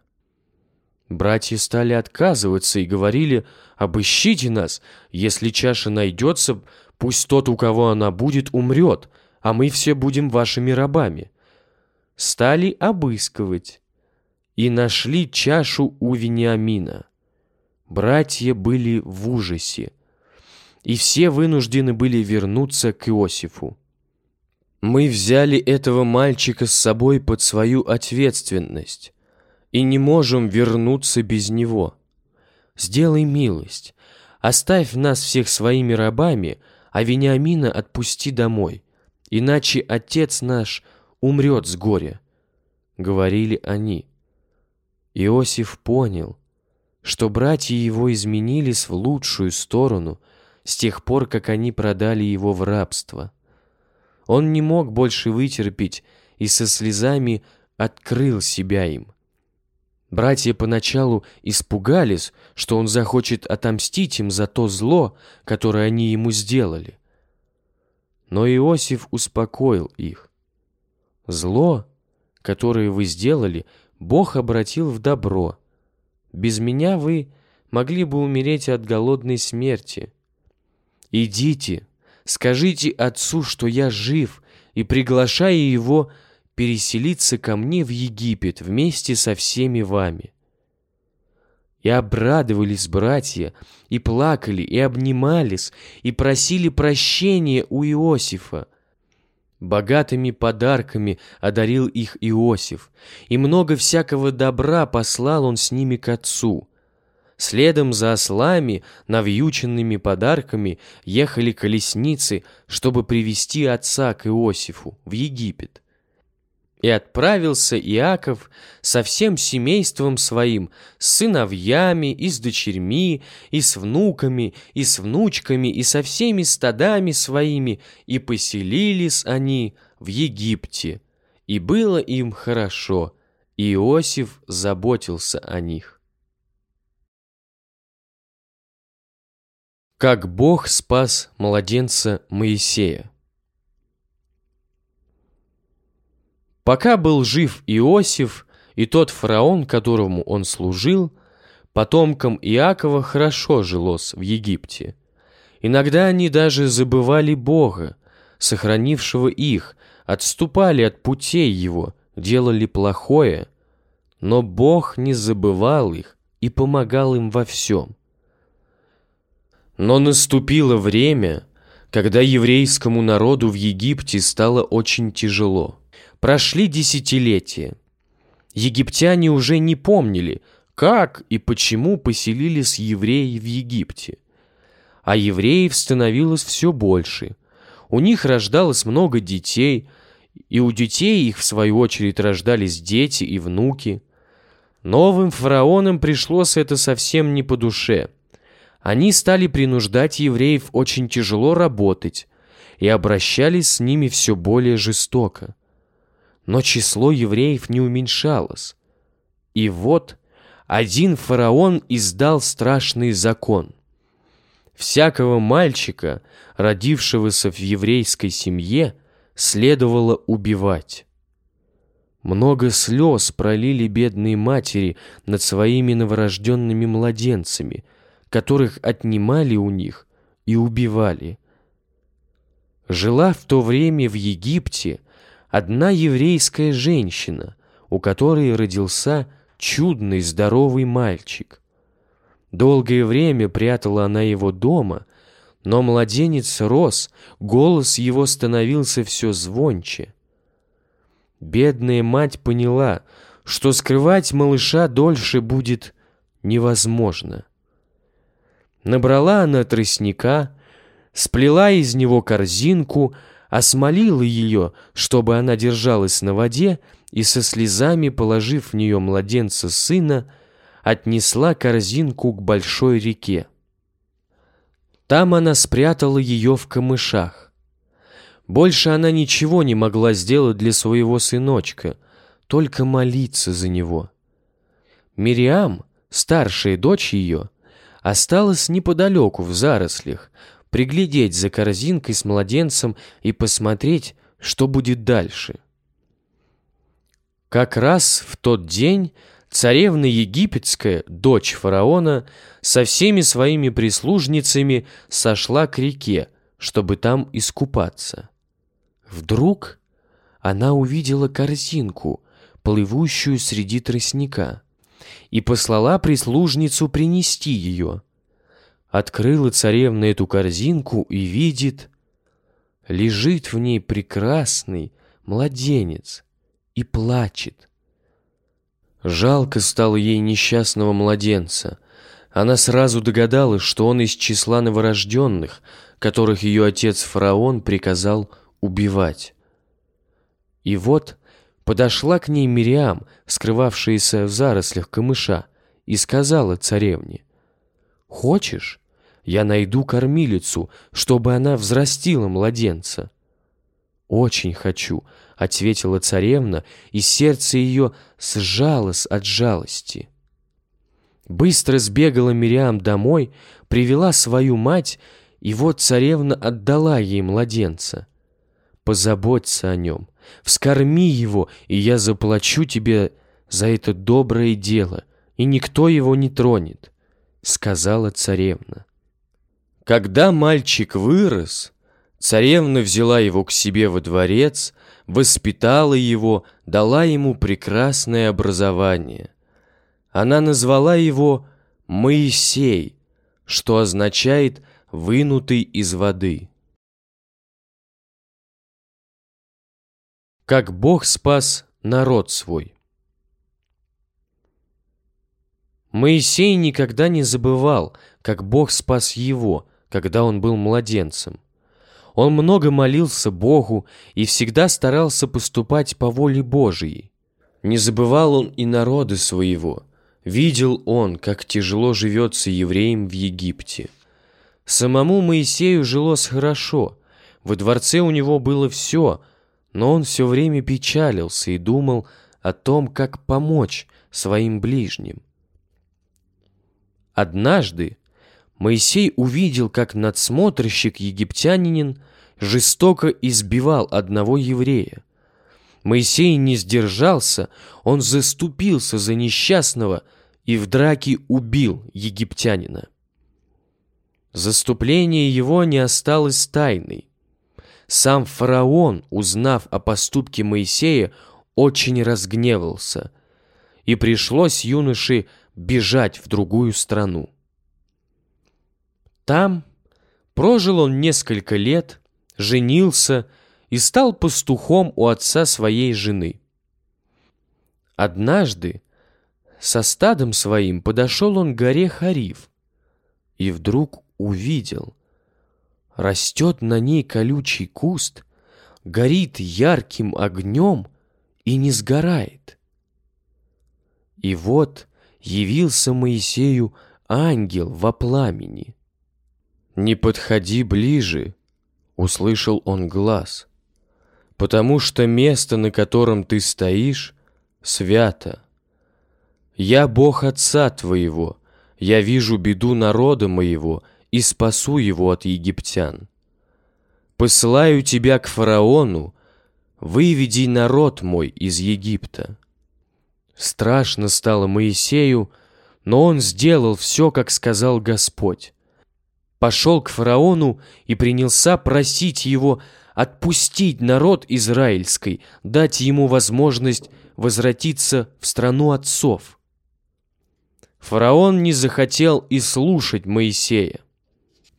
S1: Братья стали отказываться и говорили, «Обыщите нас, если чаша найдется, пусть тот, у кого она будет, умрет, а мы все будем вашими рабами». Стали обыскивать и нашли чашу у Вениамина. братья были в ужасе, и все вынуждены были вернуться к Иосифу. Мы взяли этого мальчика с собой под свою ответственность и не можем вернуться без него. Сделай милость, оставь нас всех своими рабами, а Вениамина отпусти домой, иначе отец наш умрет с горя», — говорили они. Иосиф понял, что братья его изменились в лучшую сторону с тех пор, как они продали его в рабство. Он не мог больше вытерпеть и со слезами открыл себя им. Братья поначалу испугались, что он захочет отомстить им за то зло, которое они ему сделали. Но Иосиф успокоил их. «Зло, которое вы сделали, Бог обратил в добро. Без меня вы могли бы умереть от голодной смерти. Идите, Скажите отцу, что я жив, и приглашая его переселиться ко мне в Египет вместе со всеми вами». И обрадовались братья, и плакали, и обнимались, и просили прощения у Иосифа. Богатыми подарками одарил их Иосиф, и много всякого добра послал он с ними к отцу. Следом за ослами, навьюченными подарками, ехали колесницы, чтобы привести отца к Иосифу в Египет. И отправился Иаков со всем семейством своим, с сыновьями и с дочерьми, и с внуками, и с внучками, и со всеми стадами своими, и поселились они в Египте. И было им хорошо, и Иосиф заботился о них. Как Бог спас младенца Моисея. Пока был жив Иосиф и тот фараон, которому он служил, потомкам Иакова хорошо жилось в Египте. Иногда они даже забывали Бога, сохранившего их, отступали от путей его, делали плохое, но Бог не забывал их и помогал им во всем. Но наступило время, когда еврейскому народу в Египте стало очень тяжело. Прошли десятилетия. Египтяне уже не помнили, как и почему поселились евреи в Египте. А евреев становилось все больше. У них рождалось много детей, и у детей их, в свою очередь, рождались дети и внуки. Новым фараонам пришлось это совсем не по душе – они стали принуждать евреев очень тяжело работать и обращались с ними все более жестоко. Но число евреев не уменьшалось. И вот один фараон издал страшный закон. Всякого мальчика, родившегося в еврейской семье, следовало убивать. Много слез пролили бедные матери над своими новорожденными младенцами – которых отнимали у них и убивали. Жила в то время в Египте одна еврейская женщина, у которой родился чудный здоровый мальчик. Долгое время прятала она его дома, но младенец рос, голос его становился все звонче. Бедная мать поняла, что скрывать малыша дольше будет невозможно. Набрала она тростника, сплела из него корзинку, осмолила ее, чтобы она держалась на воде, и со слезами, положив в нее младенца сына, отнесла корзинку к большой реке. Там она спрятала ее в камышах. Больше она ничего не могла сделать для своего сыночка, только молиться за него. Мириам, старшая дочь ее, осталась неподалеку в зарослях, приглядеть за корзинкой с младенцем и посмотреть, что будет дальше. Как раз в тот день царевна египетская, дочь фараона, со всеми своими прислужницами сошла к реке, чтобы там искупаться. Вдруг она увидела корзинку, плывущую среди тростника. и послала прислужницу принести ее. Открыла царевна эту корзинку и видит, лежит в ней прекрасный младенец и плачет. Жалко стало ей несчастного младенца. Она сразу догадалась, что он из числа новорожденных, которых ее отец фараон приказал убивать. И вот подошла к ней Мириам, скрывавшаяся в зарослях камыша, и сказала царевне, «Хочешь, я найду кормилицу, чтобы она взрастила младенца?» «Очень хочу», — ответила царевна, и сердце ее сжалось от жалости. Быстро сбегала Мириам домой, привела свою мать, и вот царевна отдала ей младенца. «Позаботься о нем, вскорми его, и я заплачу тебе за это доброе дело, и никто его не тронет», — сказала царевна. Когда мальчик вырос, царевна взяла его к себе во дворец, воспитала его, дала ему прекрасное образование. Она назвала его Моисей, что означает «вынутый из воды». Как Бог спас народ свой. Моисей никогда не забывал, как Бог спас его, когда он был младенцем. Он много молился Богу и всегда старался поступать по воле Божией. Не забывал он и народа своего. Видел он, как тяжело живется евреям в Египте. Самому Моисею жилось хорошо. Во дворце у него было все, но он все время печалился и думал о том, как помочь своим ближним. Однажды Моисей увидел, как надсмотрщик-египтянинин жестоко избивал одного еврея. Моисей не сдержался, он заступился за несчастного и в драке убил египтянина. Заступление его не осталось тайной. Сам фараон, узнав о поступке Моисея, очень разгневался, и пришлось юноше бежать в другую страну. Там прожил он несколько лет, женился и стал пастухом у отца своей жены. Однажды со стадом своим подошел он к горе Хариф и вдруг увидел, растет на ней колючий куст, горит ярким огнем и не сгорает. И вот явился Моисею ангел во пламени — «Не подходи ближе», — услышал он глаз, «потому что место, на котором ты стоишь, свято. Я Бог Отца твоего, я вижу беду народа моего и спасу его от египтян. Посылаю тебя к фараону, выведи народ мой из Египта». Страшно стало Моисею, но он сделал все, как сказал Господь пошел к фараону и принялся просить его отпустить народ израильский, дать ему возможность возвратиться в страну отцов. Фараон не захотел и слушать Моисея.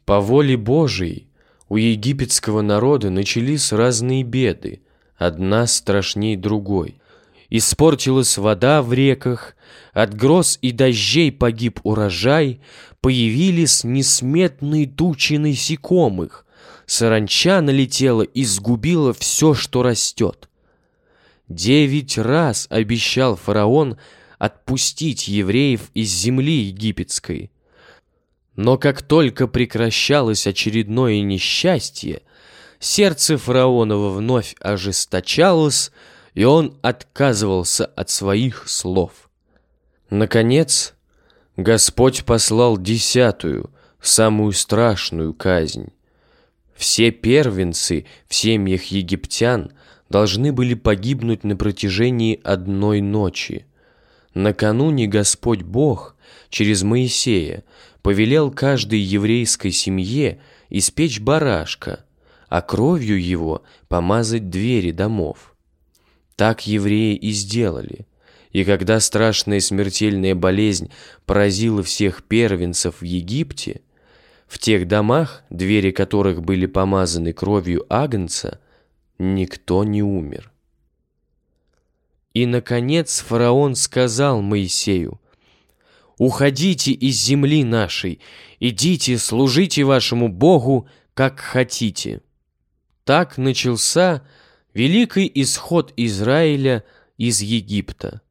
S1: По воле Божией у египетского народа начались разные беды, одна страшней другой. Испортилась вода в реках, от гроз и дождей погиб урожай, появились несметные тучи насекомых. Саранча налетела и сгубила все, что растет. Девять раз обещал фараон отпустить евреев из земли египетской. Но как только прекращалось очередное несчастье, сердце фараонова вновь ожесточалось, и он отказывался от своих слов. Наконец, Господь послал десятую, самую страшную казнь. Все первенцы в семьях египтян должны были погибнуть на протяжении одной ночи. Накануне Господь Бог через Моисея повелел каждой еврейской семье испечь барашка, а кровью его помазать двери домов. Так евреи и сделали – И когда страшная смертельная болезнь поразила всех первенцев в Египте, в тех домах, двери которых были помазаны кровью Агнца, никто не умер. И, наконец, фараон сказал Моисею, «Уходите из земли нашей, идите, служите вашему Богу, как хотите». Так начался великий исход Израиля из Египта.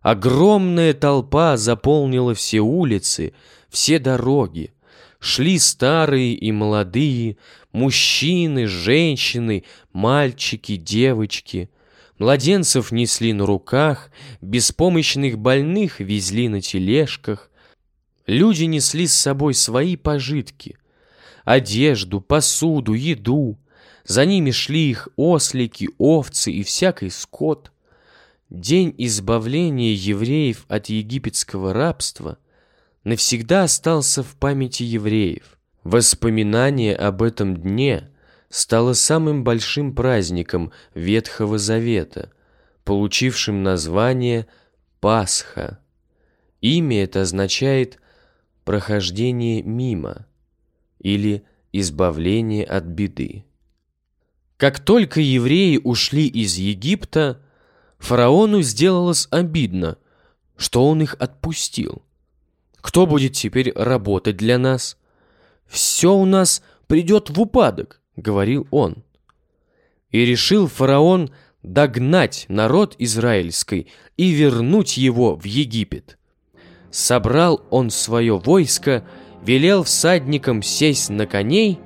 S1: Огромная толпа заполнила все улицы, все дороги. Шли старые и молодые, мужчины, женщины, мальчики, девочки. Младенцев несли на руках, беспомощных больных везли на тележках. Люди несли с собой свои пожитки — одежду, посуду, еду. За ними шли их ослики, овцы и всякий скот. День избавления евреев от египетского рабства навсегда остался в памяти евреев. Воспоминание об этом дне стало самым большим праздником Ветхого Завета, получившим название Пасха. Имя это означает «прохождение мимо» или «избавление от беды». Как только евреи ушли из Египта, фараону сделалось обидно, что он их отпустил. Кто будет теперь работать для нас? Все у нас придет в упадок, говорил он. И решил фараон догнать народ израильский и вернуть его в Египет. Собрал он свое войско, велел всадникам сесть на коней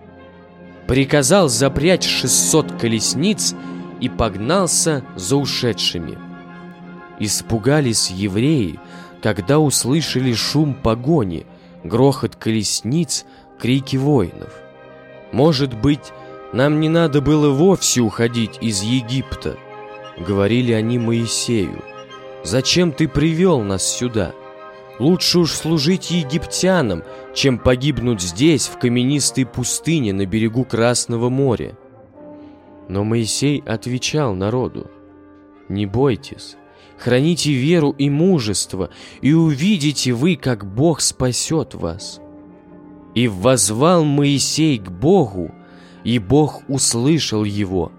S1: приказал запрячь 600 колесниц и погнался за ушедшими. Испугались евреи, когда услышали шум погони, грохот колесниц, крики воинов. «Может быть, нам не надо было вовсе уходить из Египта?» — говорили они Моисею. «Зачем ты привел нас сюда?» Лучше уж служить египтянам, чем погибнуть здесь, в каменистой пустыне на берегу Красного моря. Но Моисей отвечал народу, «Не бойтесь, храните веру и мужество, и увидите вы, как Бог спасет вас». И возвал Моисей к Богу, и Бог услышал его.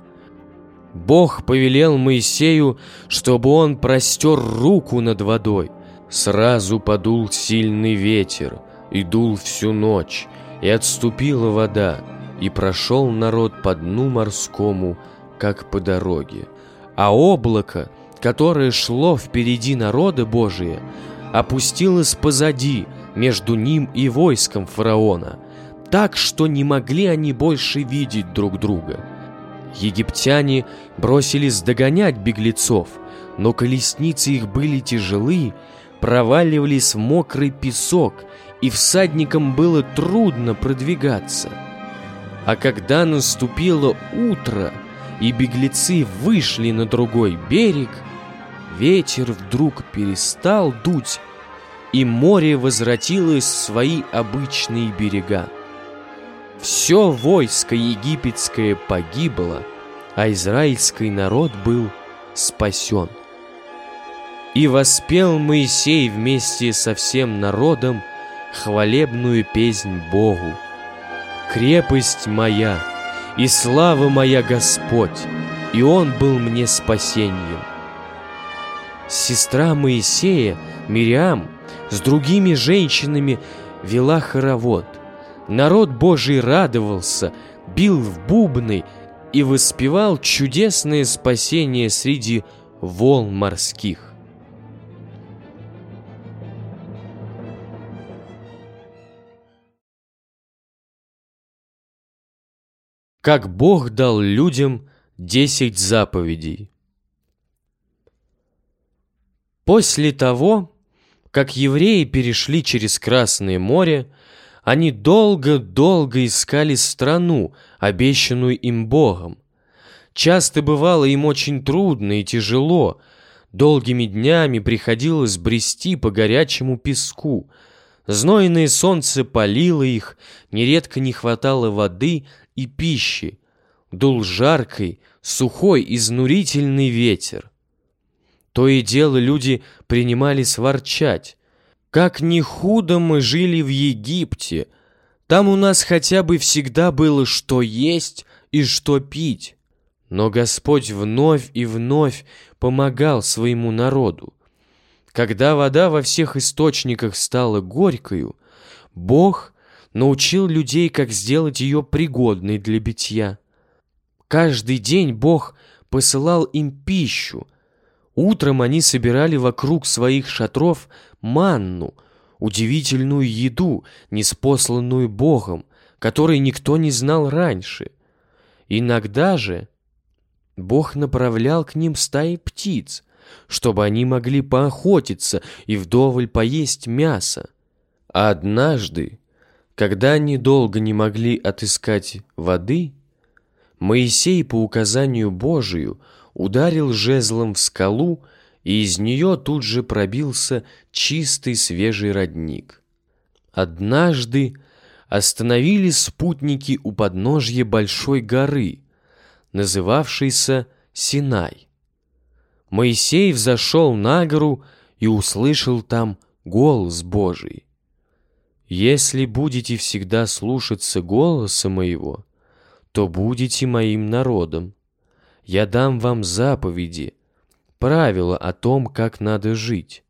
S1: Бог повелел Моисею, чтобы он простер руку над водой – Сразу подул сильный ветер, и дул всю ночь, и отступила вода, и прошел народ по дну морскому, как по дороге. А облако, которое шло впереди народа Божия, опустилось позади, между ним и войском фараона, так что не могли они больше видеть друг друга. Египтяне бросились догонять беглецов, но колесницы их были тяжелы, проваливались в мокрый песок, и всадникам было трудно продвигаться. А когда наступило утро, и беглецы вышли на другой берег, ветер вдруг перестал дуть, и море возвратилось в свои обычные берега. Все войско египетское погибло, а израильский народ был спасен. И воспел Моисей вместе со всем народом хвалебную песнь Богу. «Крепость моя и слава моя Господь, и Он был мне спасением». Сестра Моисея, Мириам, с другими женщинами вела хоровод. Народ Божий радовался, бил в бубны и воспевал чудесное спасение среди волн морских. Как Бог дал людям десять заповедей. После того, как евреи перешли через Красное море, они долго-долго искали страну, обещанную им Богом. Часто бывало им очень трудно и тяжело. Долгими днями приходилось брести по горячему песку. Знойное солнце палило их, нередко не хватало воды и пищи, дул жаркий, сухой, изнурительный ветер. То и дело люди принимались ворчать. Как не худо мы жили в Египте. Там у нас хотя бы всегда было что есть и что пить. Но Господь вновь и вновь помогал своему народу. Когда вода во всех источниках стала горькою, Бог научил людей, как сделать ее пригодной для битья. Каждый день Бог посылал им пищу. Утром они собирали вокруг своих шатров манну, удивительную еду, неспосланную Богом, которой никто не знал раньше. Иногда же Бог направлял к ним стаи птиц, чтобы они могли поохотиться и вдоволь поесть мясо. А однажды, когда они долго не могли отыскать воды, Моисей по указанию Божию ударил жезлом в скалу, и из нее тут же пробился чистый свежий родник. Однажды остановились спутники у подножья большой горы, называвшейся Синай. Моисей взошел на гору и услышал там голос Божий. «Если будете всегда слушаться голоса моего, то будете моим народом. Я дам вам заповеди, правила о том, как надо жить».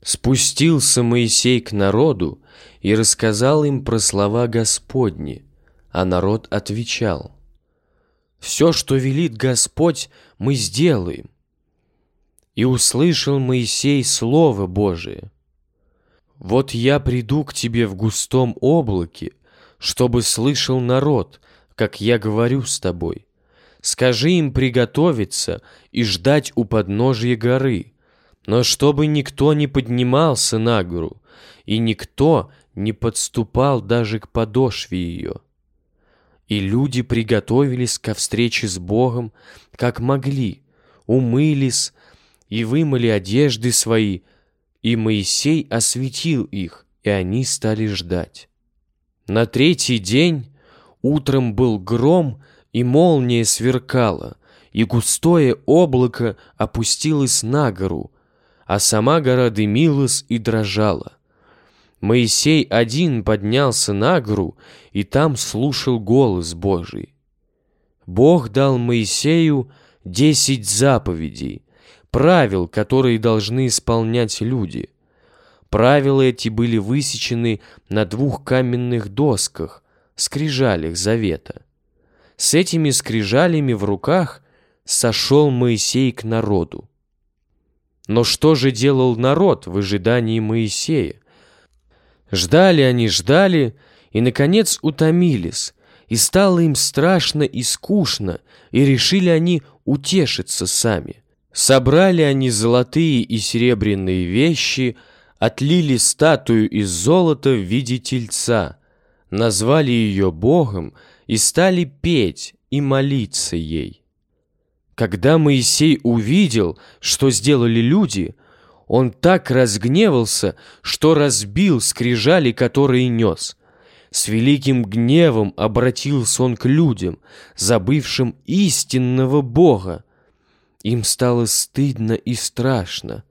S1: Спустился Моисей к народу и рассказал им про слова Господни, а народ отвечал, «Все, что велит Господь, мы сделаем». И услышал Моисей Слово Божие. «Вот я приду к тебе в густом облаке, чтобы слышал народ, как я говорю с тобой. Скажи им приготовиться и ждать у подножья горы, но чтобы никто не поднимался на гору, и никто не подступал даже к подошве ее. И люди приготовились ко встрече с Богом, как могли, умылись и вымыли одежды свои, и Моисей осветил их, и они стали ждать. На третий день утром был гром, и молния сверкала, и густое облако опустилось на гору, а сама гора дымилась и дрожала. Моисей один поднялся на гору и там слушал голос Божий. Бог дал Моисею десять заповедей, правил, которые должны исполнять люди. Правила эти были высечены на двух каменных досках, скрижалях завета. С этими скрижалями в руках сошел Моисей к народу. Но что же делал народ в ожидании Моисея? Ждали они, ждали, и, наконец, утомились, и стало им страшно и скучно, и решили они утешиться сами. Собрали они золотые и серебряные вещи, отлили статую из золота в виде тельца, назвали ее Богом и стали петь и молиться ей. Когда Моисей увидел, что сделали люди, он так разгневался, что разбил скрижали, которые нес. С великим гневом обратился он к людям, забывшим истинного Бога. Им стало стыдно и страшно,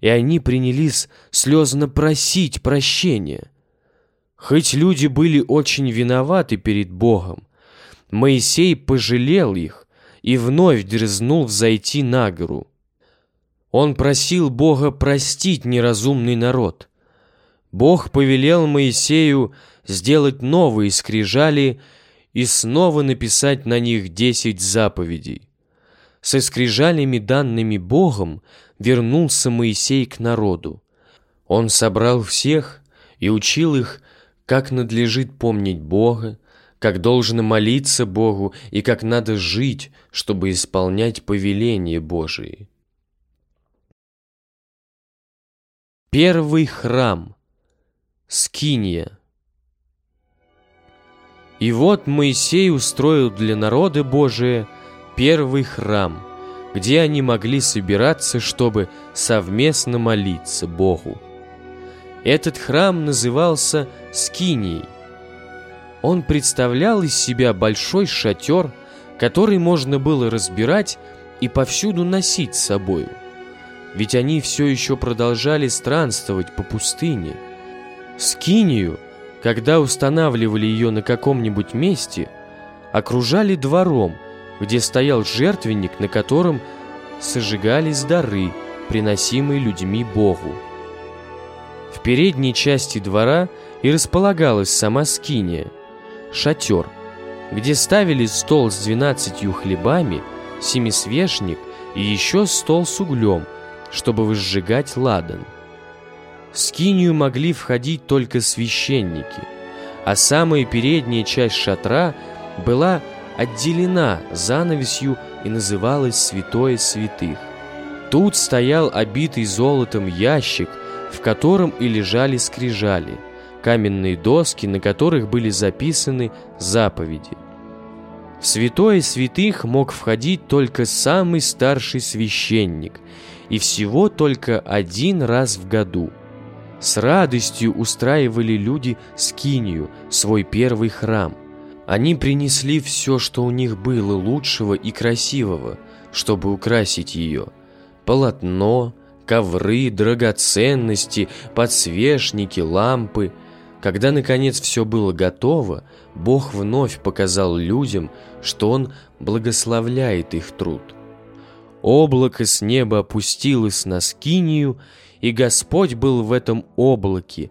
S1: и они принялись слезно просить прощения. Хоть люди были очень виноваты перед Богом, Моисей пожалел их и вновь дерзнул взойти на гору. Он просил Бога простить неразумный народ. Бог повелел Моисею сделать новые скрижали и снова написать на них десять заповедей. Со скрижалями, данными Богом, вернулся Моисей к народу. Он собрал всех и учил их, как надлежит помнить Бога, как должно молиться Богу и как надо жить, чтобы исполнять повеления Божии. Первый храм. Скиния. И вот Моисей устроил для народа Божия первый храм, где они могли собираться, чтобы совместно молиться Богу. Этот храм назывался Скинией – он представлял из себя большой шатер, который можно было разбирать и повсюду носить с собою. ведь они все еще продолжали странствовать по пустыне. Скинию, когда устанавливали ее на каком-нибудь месте, окружали двором, где стоял жертвенник, на котором сожигались дары, приносимые людьми Богу. В передней части двора и располагалась сама скиния, шатер, где ставили стол с двенадцатью хлебами, семисвешник и еще стол с углем, чтобы возжигать ладан. В скинию могли входить только священники, а самая передняя часть шатра была отделена занавесью и называлась «Святое святых». Тут стоял обитый золотом ящик, в котором и лежали скрижали, каменные доски, на которых были записаны заповеди. В святое святых мог входить только самый старший священник, и всего только один раз в году. С радостью устраивали люди скинию, свой первый храм. Они принесли все, что у них было лучшего и красивого, чтобы украсить ее. Полотно, ковры, драгоценности, подсвечники, лампы. Когда, наконец, все было готово, Бог вновь показал людям, что Он благословляет их труд. Облако с неба опустилось на скинию, и Господь был в этом облаке,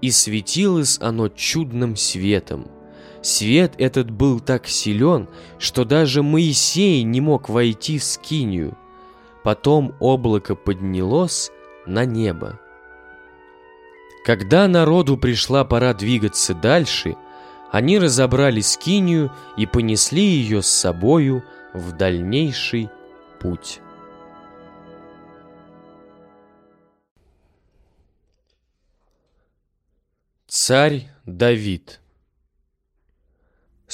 S1: и светилось оно чудным светом. Свет этот был так силен, что даже Моисей не мог войти в скинию. Потом облако поднялось на небо. Когда народу пришла пора двигаться дальше, они разобрали скинию и понесли ее с собою в дальнейший путь. Царь Давид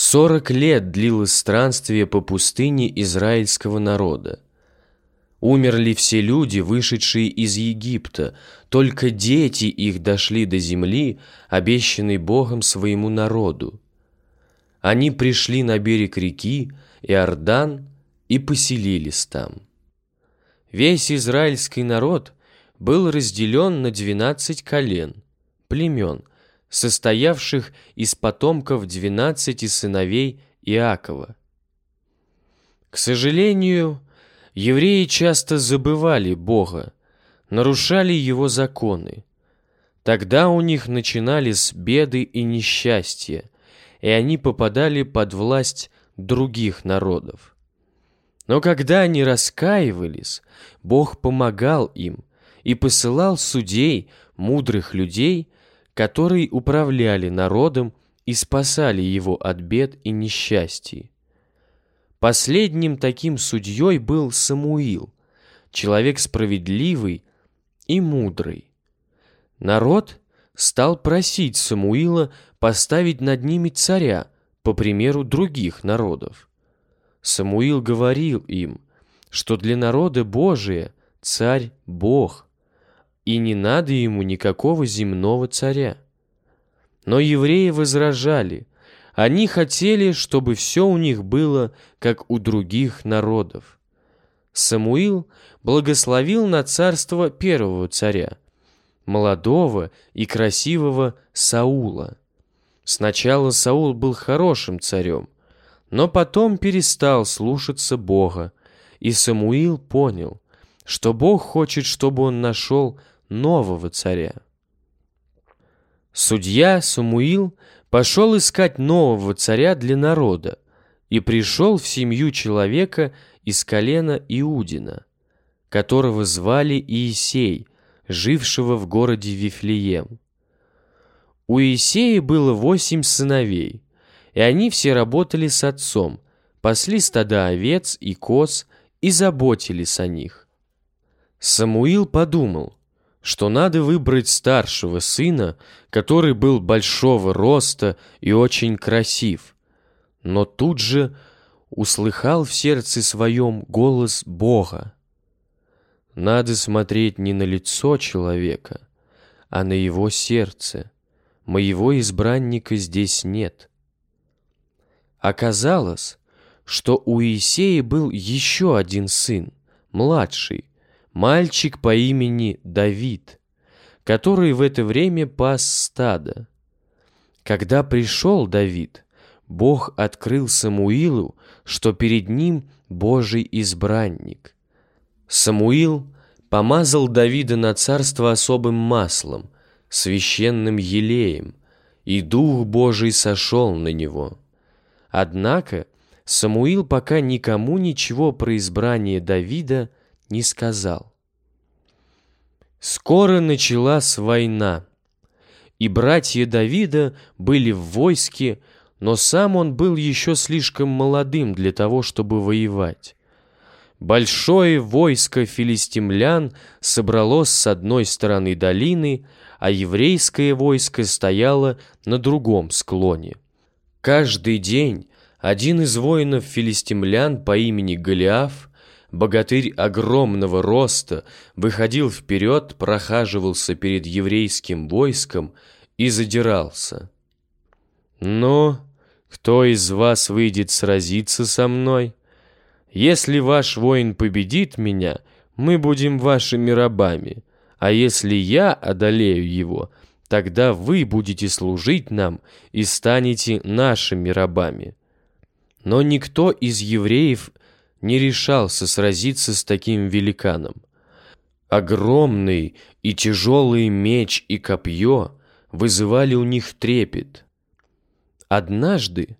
S1: Сорок лет длилось странствие по пустыне израильского народа. Умерли все люди, вышедшие из Египта, только дети их дошли до земли, обещанной Богом своему народу. Они пришли на берег реки Иордан и поселились там. Весь израильский народ был разделен на двенадцать колен, племен, состоявших из потомков двенадцати сыновей Иакова. К сожалению, Евреи часто забывали Бога, нарушали Его законы. Тогда у них начинались беды и несчастья, и они попадали под власть других народов. Но когда они раскаивались, Бог помогал им и посылал судей, мудрых людей, которые управляли народом и спасали его от бед и несчастий. Последним таким судьей был Самуил, человек справедливый и мудрый. Народ стал просить Самуила поставить над ними царя, по примеру других народов. Самуил говорил им, что для народа Божия царь – Бог, и не надо ему никакого земного царя. Но евреи возражали – они хотели, чтобы все у них было, как у других народов. Самуил благословил на царство первого царя, молодого и красивого Саула. Сначала Саул был хорошим царем, но потом перестал слушаться Бога, и Самуил понял, что Бог хочет, чтобы он нашел нового царя. Судья Самуил пошел искать нового царя для народа и пришел в семью человека из колена Иудина, которого звали Иисей, жившего в городе Вифлеем. У Иисея было восемь сыновей, и они все работали с отцом, пасли стада овец и коз и заботились о них. Самуил подумал, что надо выбрать старшего сына, который был большого роста и очень красив. Но тут же услыхал в сердце своем голос Бога. Надо смотреть не на лицо человека, а на его сердце. Моего избранника здесь нет. Оказалось, что у Иисея был еще один сын, младший, мальчик по имени Давид, который в это время пас стадо. Когда пришел Давид, Бог открыл Самуилу, что перед ним Божий избранник. Самуил помазал Давида на царство особым маслом, священным елеем, и Дух Божий сошел на него. Однако Самуил пока никому ничего про избрание Давида не сказал. Скоро началась война, и братья Давида были в войске, но сам он был еще слишком молодым для того, чтобы воевать. Большое войско филистимлян собралось с одной стороны долины, а еврейское войско стояло на другом склоне. Каждый день один из воинов филистимлян по имени Голиаф, богатырь огромного роста, выходил вперед, прохаживался перед еврейским войском и задирался. «Ну, кто из вас выйдет сразиться со мной? Если ваш воин победит меня, мы будем вашими рабами, а если я одолею его, тогда вы будете служить нам и станете нашими рабами». Но никто из евреев не решался сразиться с таким великаном. Огромный и тяжелый меч и копье вызывали у них трепет. Однажды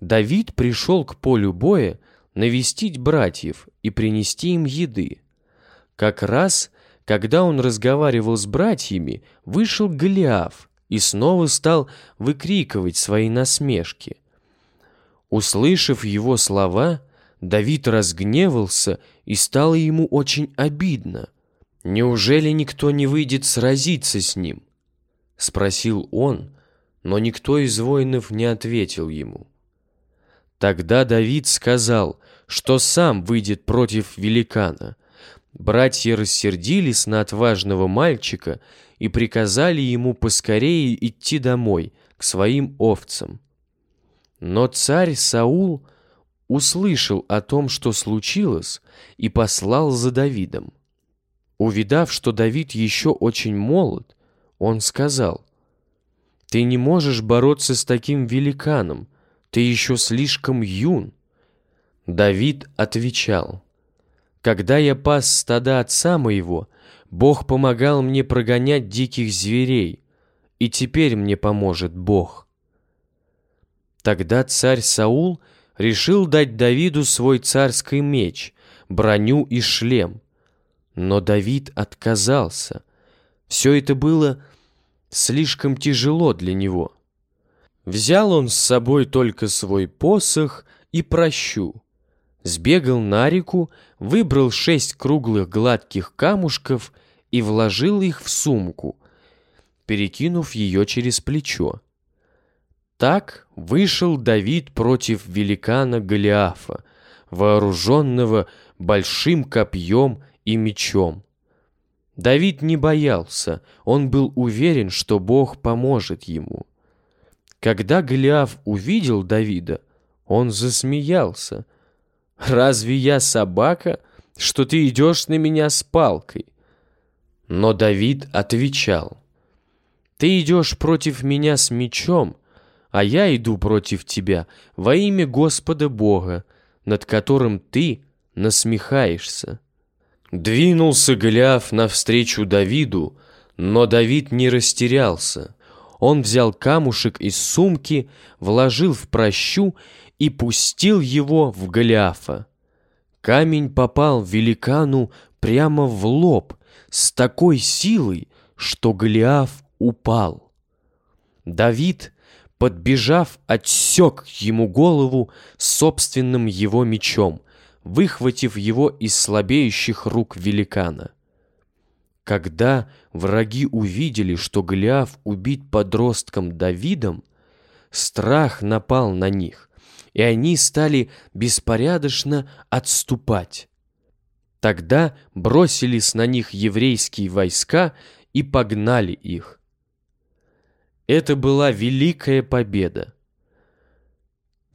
S1: Давид пришел к полю боя навестить братьев и принести им еды. Как раз, когда он разговаривал с братьями, вышел Голиаф и снова стал выкрикивать свои насмешки. Услышав его слова, Давид разгневался и стало ему очень обидно. «Неужели никто не выйдет сразиться с ним?» — спросил он, но никто из воинов не ответил ему. Тогда Давид сказал, что сам выйдет против великана. Братья рассердились на отважного мальчика и приказали ему поскорее идти домой, к своим овцам. Но царь Саул услышал о том, что случилось, и послал за Давидом. Увидав, что Давид еще очень молод, он сказал, «Ты не можешь бороться с таким великаном, ты еще слишком юн». Давид отвечал, «Когда я пас стада отца моего, Бог помогал мне прогонять диких зверей, и теперь мне поможет Бог». Тогда царь Саул решил дать Давиду свой царский меч, броню и шлем. Но Давид отказался. Все это было слишком тяжело для него. Взял он с собой только свой посох и прощу. Сбегал на реку, выбрал шесть круглых гладких камушков и вложил их в сумку, перекинув ее через плечо. Так вышел Давид против великана Голиафа, вооруженного большим копьем и мечом. Давид не боялся, он был уверен, что Бог поможет ему. Когда Голиаф увидел Давида, он засмеялся. «Разве я собака, что ты идешь на меня с палкой?» Но Давид отвечал, «Ты идешь против меня с мечом, а я иду против тебя во имя Господа Бога, над которым ты насмехаешься». Двинулся Голиаф навстречу Давиду, но Давид не растерялся. Он взял камушек из сумки, вложил в прощу и пустил его в Голиафа. Камень попал великану прямо в лоб с такой силой, что Голиаф упал. Давид подбежав, отсек ему голову собственным его мечом, выхватив его из слабеющих рук великана. Когда враги увидели, что Голиаф убит подростком Давидом, страх напал на них, и они стали беспорядочно отступать. Тогда бросились на них еврейские войска и погнали их. Это была великая победа.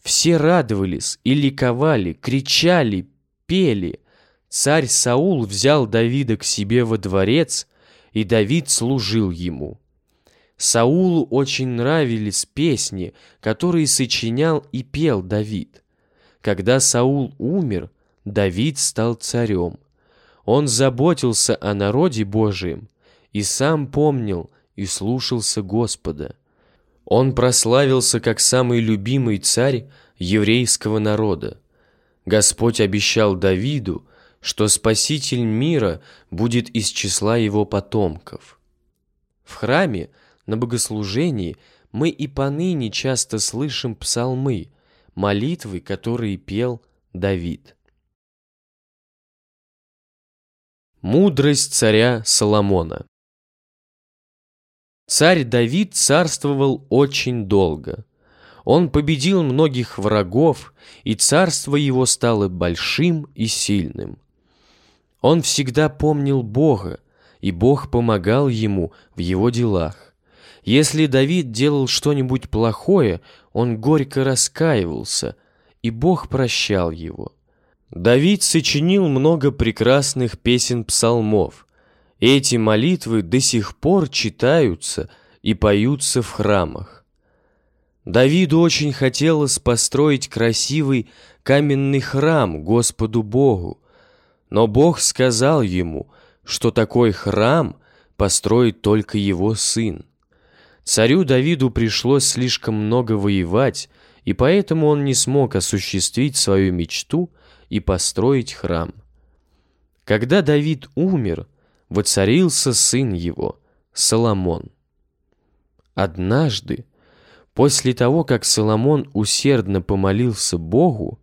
S1: Все радовались и ликовали, кричали, пели. царь Саул взял Давида к себе во дворец, и Давид служил ему. Саулу очень нравились песни, которые сочинял и пел Давид. Когда Саул умер, Давид стал царем. Он заботился о народе Божием и сам помнил и слушался Господа. Он прославился как самый любимый царь еврейского народа. Господь обещал Давиду, что Спаситель мира будет из числа его потомков. В храме на богослужении мы и поныне часто слышим псалмы, молитвы, которые пел Давид. Мудрость царя Соломона Царь Давид царствовал очень долго. Он победил многих врагов, и царство его стало большим и сильным. Он всегда помнил Бога, и Бог помогал ему в его делах. Если Давид делал что-нибудь плохое, он горько раскаивался, и Бог прощал его. Давид сочинил много прекрасных песен-псалмов. Эти молитвы до сих пор читаются и поются в храмах. Давиду очень хотелось построить красивый каменный храм Господу Богу, но Бог сказал ему, что такой храм построит только его сын. Царю Давиду пришлось слишком много воевать, и поэтому он не смог осуществить свою мечту и построить храм. Когда Давид умер, воцарился сын его, Соломон. Однажды, после того, как Соломон усердно помолился Богу,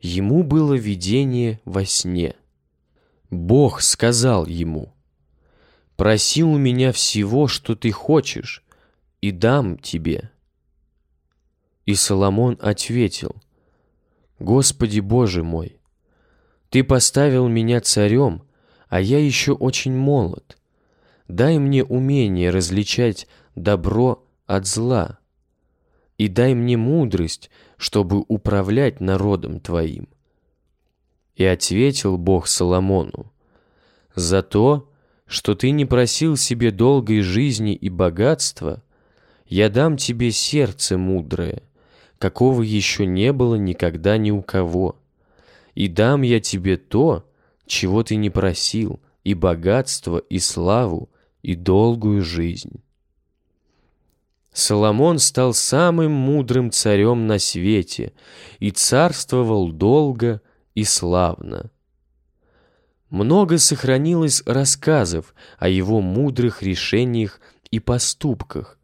S1: ему было видение во сне. Бог сказал ему, «Проси у меня всего, что ты хочешь, и дам тебе». И Соломон ответил, Господи Боже мой, Ты поставил меня царем, а я еще очень молод. Дай мне умение различать добро от зла, и дай мне мудрость, чтобы управлять народом Твоим. И ответил Бог Соломону, «За то, что ты не просил себе долгой жизни и богатства, я дам тебе сердце мудрое, какого еще не было никогда ни у кого. И дам я тебе то, чего ты не просил, и богатство, и славу, и долгую жизнь. Соломон стал самым мудрым царем на свете и царствовал долго и славно. Много сохранилось рассказов о его мудрых решениях и поступках,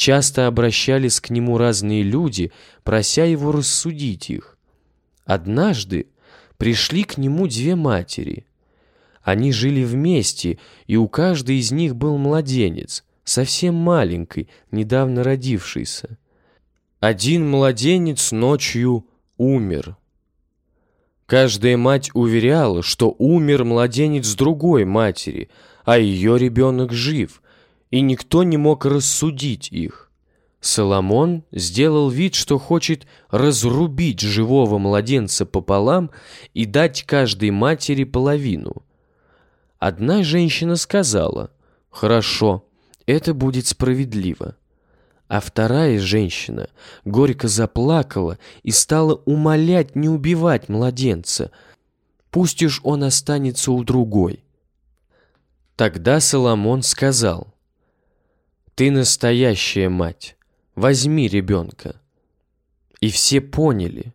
S1: Часто обращались к нему разные люди, прося его рассудить их. Однажды пришли к нему две матери. Они жили вместе, и у каждой из них был младенец, совсем маленький, недавно родившийся. Один младенец ночью умер. Каждая мать уверяла, что умер младенец другой матери, а ее ребенок жив, и никто не мог рассудить их. Соломон сделал вид, что хочет разрубить живого младенца пополам и дать каждой матери половину. Одна женщина сказала, «Хорошо, это будет справедливо». А вторая женщина горько заплакала и стала умолять не убивать младенца. Пусть уж он останется у другой. Тогда Соломон сказал, ты настоящая мать, возьми ребенка. И все поняли,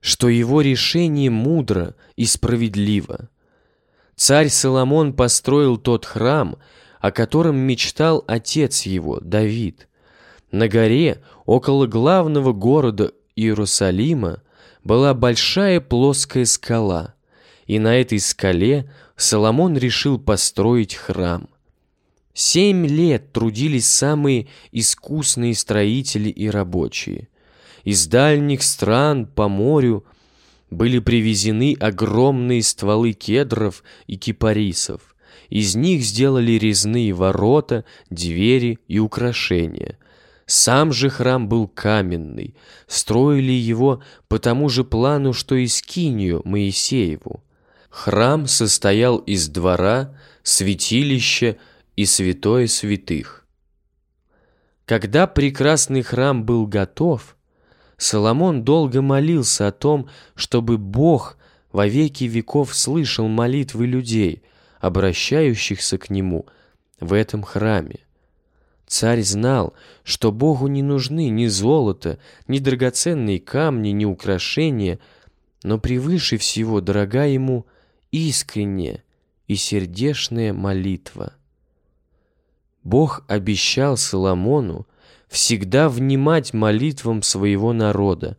S1: что его решение мудро и справедливо. Царь Соломон построил тот храм, о котором мечтал отец его, Давид. На горе, около главного города Иерусалима, была большая плоская скала, и на этой скале Соломон решил построить храм. Семь лет трудились самые искусные строители и рабочие. Из дальних стран по морю были привезены огромные стволы кедров и кипарисов. Из них сделали резные ворота, двери и украшения. Сам же храм был каменный. Строили его по тому же плану, что и скинию Моисееву. Храм состоял из двора, святилища и святое святых. Когда прекрасный храм был готов, Соломон долго молился о том, чтобы Бог во веки веков слышал молитвы людей, обращающихся к Нему в этом храме. Царь знал, что Богу не нужны ни золото, ни драгоценные камни, ни украшения, но превыше всего дорога ему искренняя и сердечная молитва. Бог обещал Соломону всегда внимать молитвам своего народа.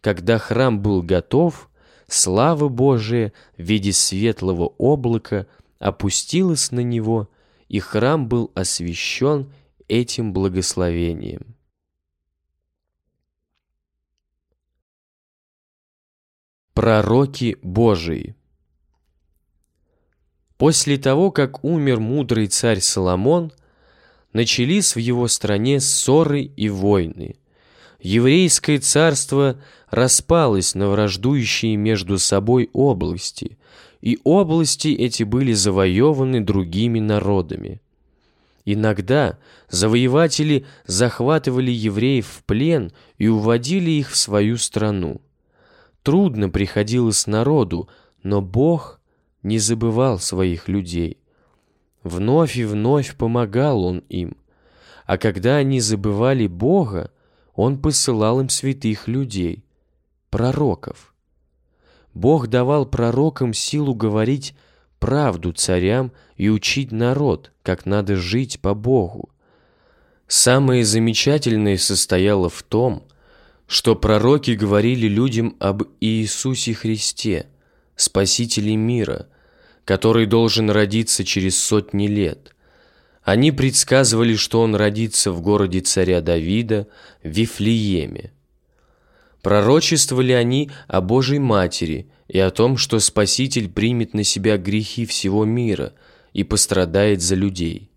S1: Когда храм был готов, слава Божия в виде светлого облака опустилась на него, и храм был освящен этим благословением. Пророки Божии После того, как умер мудрый царь Соломон, начались в его стране ссоры и войны. Еврейское царство распалось на враждующие между собой области, и области эти были завоеваны другими народами. Иногда завоеватели захватывали евреев в плен и уводили их в свою страну. Трудно приходилось народу, но Бог не забывал своих людей. Вновь и вновь помогал Он им, а когда они забывали Бога, Он посылал им святых людей, пророков. Бог давал пророкам силу говорить правду царям и учить народ, как надо жить по Богу. Самое замечательное состояло в том, что пророки говорили людям об Иисусе Христе, Спасителе мира, который должен родиться через сотни лет. Они предсказывали, что он родится в городе царя Давида, в Вифлееме. Пророчествовали они о Божьей Матери и о том, что Спаситель примет на себя грехи всего мира и пострадает за людей.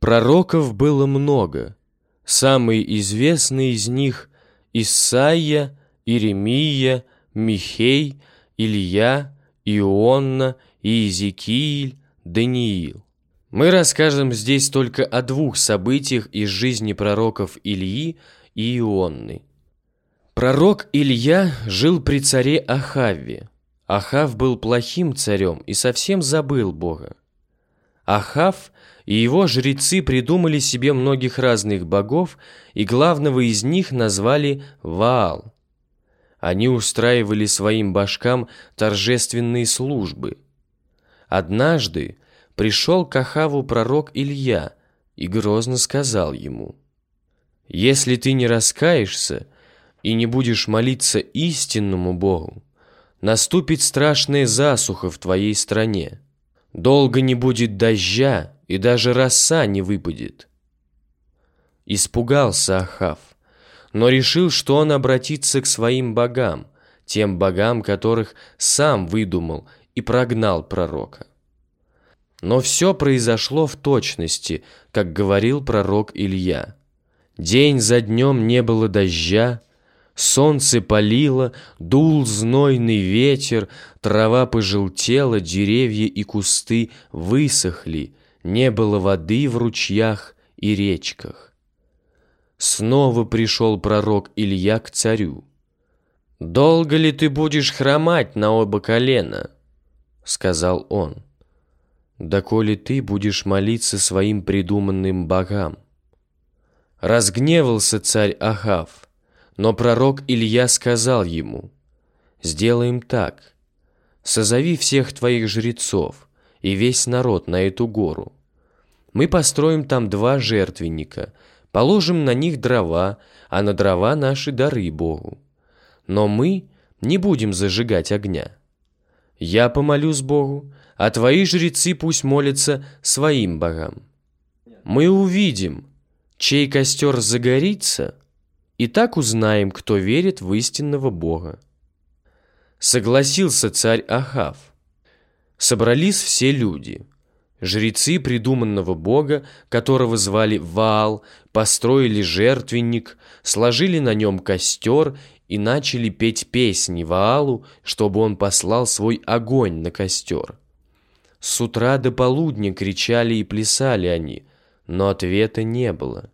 S1: Пророков было много. Самые известные из них – Исаия, Иеремия, Михей, Илья, Ионна, Иезекииль, Даниил. Мы расскажем здесь только о двух событиях из жизни пророков Ильи и Ионны. Пророк Илья жил при царе Ахаве. Ахав был плохим царем и совсем забыл Бога. Ахав и его жрецы придумали себе многих разных богов, и главного из них назвали Ваал. Они устраивали своим башкам торжественные службы. Однажды пришел к Ахаву пророк Илья и грозно сказал ему, «Если ты не раскаешься, и не будешь молиться истинному Богу, наступит страшная засуха в твоей стране. Долго не будет дождя, и даже роса не выпадет. Испугался Ахав, но решил, что он обратится к своим богам, тем богам, которых сам выдумал и прогнал пророка. Но все произошло в точности, как говорил пророк Илья. День за днем не было дождя, Солнце палило, дул знойный ветер, трава пожелтела, деревья и кусты высохли, не было воды в ручьях и речках. Снова пришел пророк Илья к царю. «Долго ли ты будешь хромать на оба колена?» — сказал он. «Да коли ты будешь молиться своим придуманным богам». Разгневался царь Ахав — но пророк Илья сказал ему, «Сделаем так. Созови всех твоих жрецов и весь народ на эту гору. Мы построим там два жертвенника, положим на них дрова, а на дрова наши дары Богу. Но мы не будем зажигать огня. Я помолюсь Богу, а твои жрецы пусть молятся своим богам. Мы увидим, чей костер загорится, и так узнаем, кто верит в истинного Бога. Согласился царь Ахав. Собрались все люди. Жрецы придуманного бога, которого звали Ваал, построили жертвенник, сложили на нем костер и начали петь песни Ваалу, чтобы он послал свой огонь на костер. С утра до полудня кричали и плясали они, но ответа не было.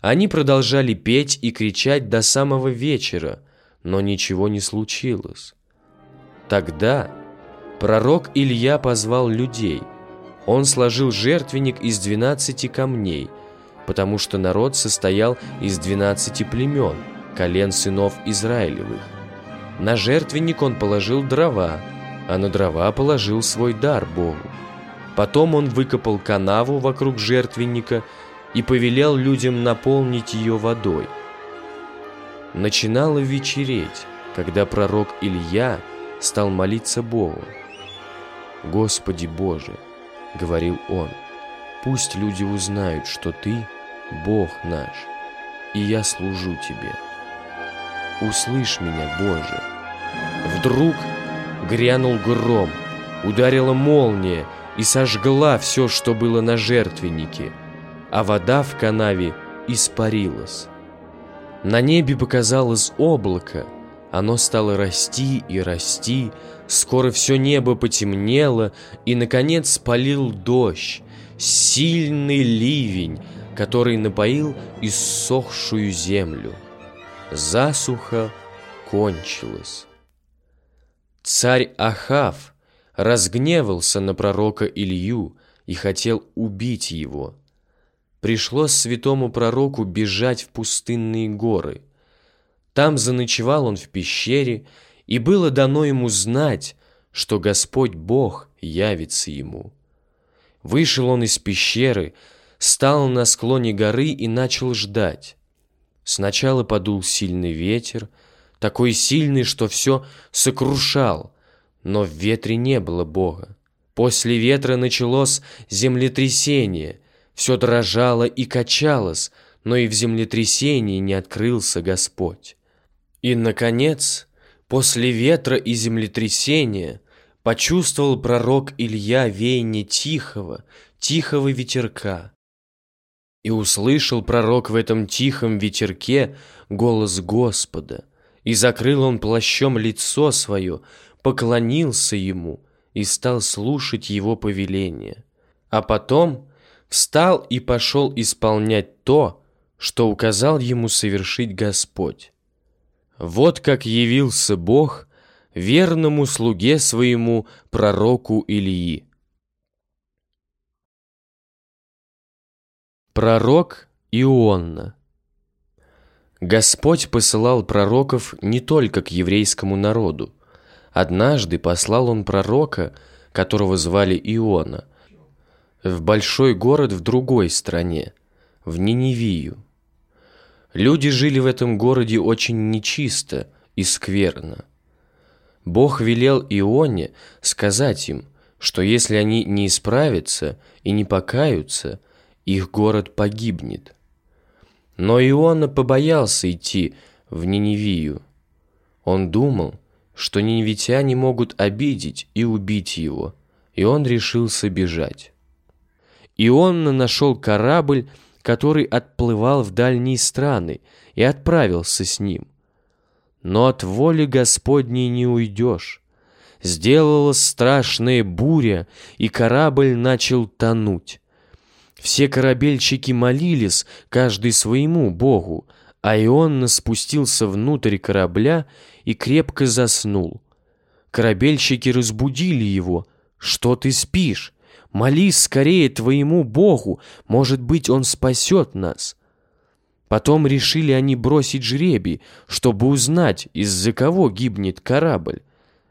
S1: Они продолжали петь и кричать до самого вечера, но ничего не случилось. Тогда пророк Илья позвал людей. Он сложил жертвенник из двенадцати камней, потому что народ состоял из двенадцати племен, колен сынов Израилевых. На жертвенник он положил дрова, а на дрова положил свой дар Богу. Потом он выкопал канаву вокруг жертвенника и повелел людям наполнить ее водой. Начинало вечереть, когда пророк Илья стал молиться Богу. «Господи Боже!» — говорил он, — «пусть люди узнают, что Ты — Бог наш, и я служу Тебе. Услышь меня, Боже!» Вдруг Грянул гром, ударила молния и сожгла все, что было на жертвеннике, а вода в канаве испарилась. На небе показалось облако, оно стало расти и расти, скоро все небо потемнело, и, наконец, полил дождь, сильный ливень, который напоил иссохшую землю. Засуха кончилась. Царь Ахав разгневался на пророка Илью и хотел убить его. Пришлось святому пророку бежать в пустынные горы. Там заночевал он в пещере, и было дано ему знать, что Господь Бог явится ему. Вышел он из пещеры, стал на склоне горы и начал ждать. Сначала подул сильный ветер, такой сильный, что все сокрушал, но в ветре не было Бога. После ветра началось землетрясение, все дрожало и качалось, но и в землетрясении не открылся Господь. И, наконец, после ветра и землетрясения почувствовал пророк Илья веяние тихого, тихого ветерка. И услышал пророк в этом тихом ветерке голос Господа, и закрыл он плащом лицо свое, поклонился ему и стал слушать его повеления. А потом встал и пошел исполнять то, что указал ему совершить Господь. Вот как явился Бог верному слуге своему пророку Илии. Пророк Ионна Господь посылал пророков не только к еврейскому народу. Однажды послал он пророка, которого звали Иона, в большой город в другой стране, в Ниневию. Люди жили в этом городе очень нечисто и скверно. Бог велел Ионе сказать им, что если они не исправятся и не покаются, их город погибнет. Но Иона побоялся идти в Ниневию. Он думал, что ниневитяне могут обидеть и убить его, и он решился бежать. Ионна нашел корабль, который отплывал в дальние страны, и отправился с ним. Но от воли Господней не уйдешь. Сделалась страшная буря, и корабль начал тонуть. Все корабельщики молились, каждый своему богу, а Ионна спустился внутрь корабля и крепко заснул. Корабельщики разбудили его. «Что ты спишь? Молись скорее твоему богу, может быть, он спасет нас». Потом решили они бросить жребий, чтобы узнать, из-за кого гибнет корабль.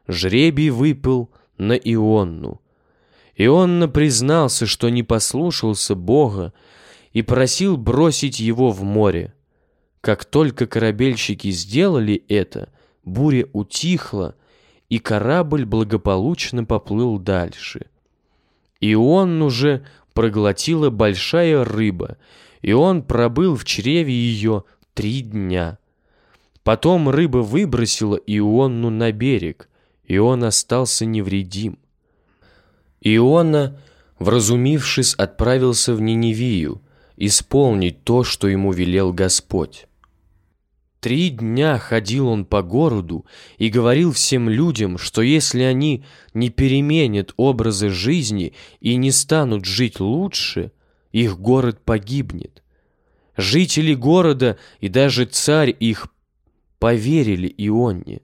S1: Жребий выпал на Ионну. Ионна признался, что не послушался Бога и просил бросить его в море. Как только корабельщики сделали это, буря утихла, и корабль благополучно поплыл дальше. И он уже проглотила большая рыба, и он пробыл в чреве ее три дня. Потом рыба выбросила Ионну на берег, и он остался невредим. Иона, вразумившись, отправился в Ниневию, исполнить то, что ему велел Господь. Три дня ходил он по городу и говорил всем людям, что если они не переменят образы жизни и не станут жить лучше, их город погибнет. Жители города и даже царь их поверили Ионне.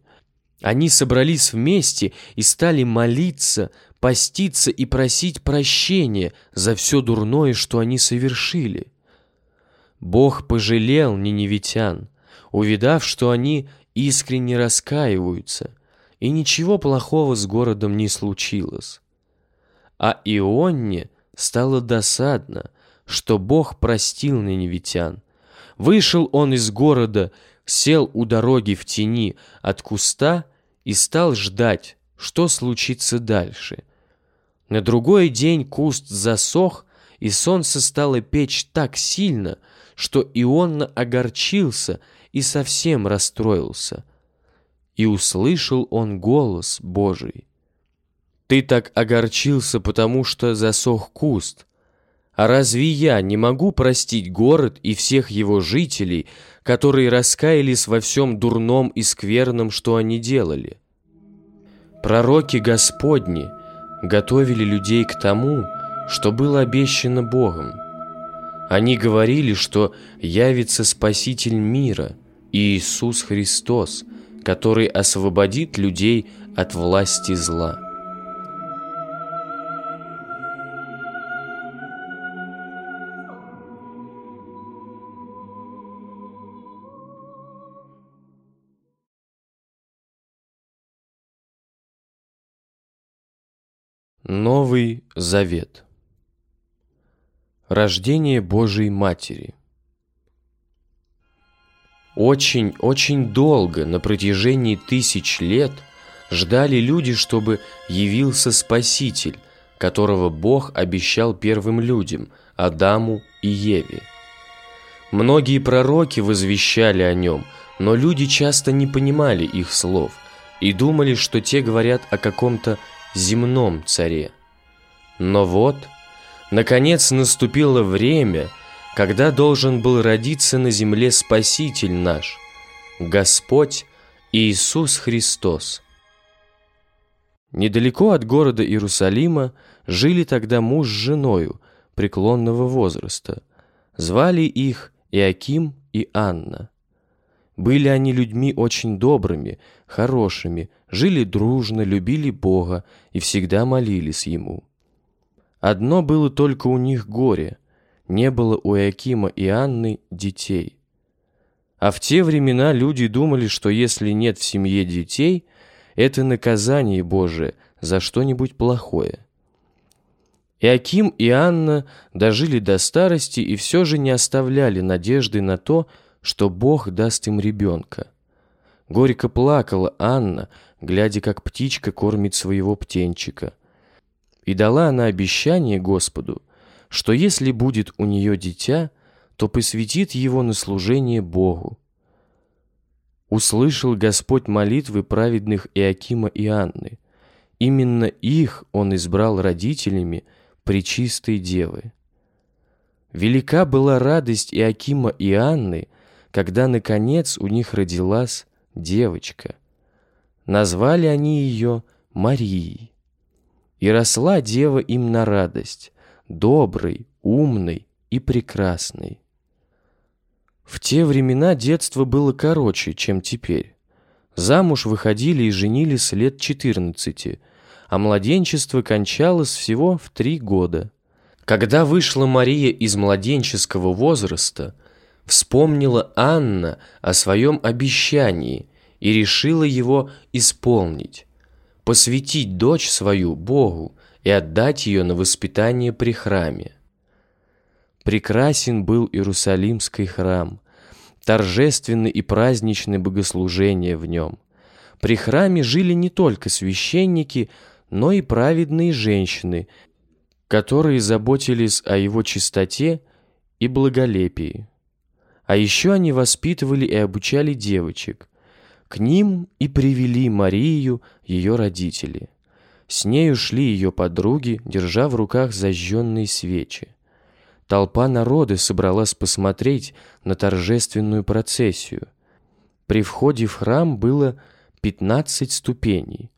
S1: Они собрались вместе и стали молиться, поститься и просить прощения за все дурное, что они совершили. Бог пожалел ниневитян, увидав, что они искренне раскаиваются, и ничего плохого с городом не случилось. А Ионне стало досадно, что Бог простил ниневитян. Вышел он из города, сел у дороги в тени от куста и стал ждать, что случится дальше. На другой день куст засох, и солнце стало печь так сильно, что Ионна огорчился и совсем расстроился. И услышал он голос Божий. «Ты так огорчился, потому что засох куст. А разве я не могу простить город и всех его жителей, которые раскаялись во всем дурном и скверном, что они делали?» Пророки Господни готовили людей к тому, что было обещано Богом. Они говорили, что явится Спаситель мира, Иисус Христос, который освободит людей от власти зла. Новый Завет Рождение Божией Матери Очень-очень долго, на протяжении тысяч лет, ждали люди, чтобы явился Спаситель, которого Бог обещал первым людям, Адаму и Еве. Многие пророки возвещали о нем, но люди часто не понимали их слов и думали, что те говорят о каком-то земном царе. Но вот – Наконец наступило время, когда должен был родиться на земле Спаситель наш, Господь Иисус Христос. Недалеко от города Иерусалима жили тогда муж с женою преклонного возраста. Звали их Иаким и Анна. Были они людьми очень добрыми, хорошими, жили дружно, любили Бога и всегда молились Ему. Одно было только у них горе. Не было у Иакима и Анны детей. А в те времена люди думали, что если нет в семье детей, это наказание Божие за что-нибудь плохое. Иаким и Анна дожили до старости и все же не оставляли надежды на то, что Бог даст им ребенка. Горько плакала Анна, глядя, как птичка кормит своего птенчика – и дала она обещание Господу, что если будет у нее дитя, то посвятит его на служение Богу. Услышал Господь молитвы праведных Иакима и Анны. Именно их Он избрал родителями Пречистой Девы. Велика была радость Иакима и Анны, когда, наконец, у них родилась девочка. Назвали они ее Марией. И росла дева им на радость, доброй, умной и прекрасной. В те времена детство было короче, чем теперь. Замуж выходили и женились лет 14, а младенчество кончалось всего в три года. Когда вышла Мария из младенческого возраста, вспомнила Анна о своем обещании и решила его исполнить посвятить дочь свою Богу и отдать ее на воспитание при храме. Прекрасен был Иерусалимский храм, торжественны и праздничны богослужения в нем. При храме жили не только священники, но и праведные женщины, которые заботились о его чистоте и благолепии. А еще они воспитывали и обучали девочек – к ним и привели Марию ее родители. С нею шли ее подруги, держа в руках зажженные свечи. Толпа народа собралась посмотреть на торжественную процессию. При входе в храм было 15 ступеней.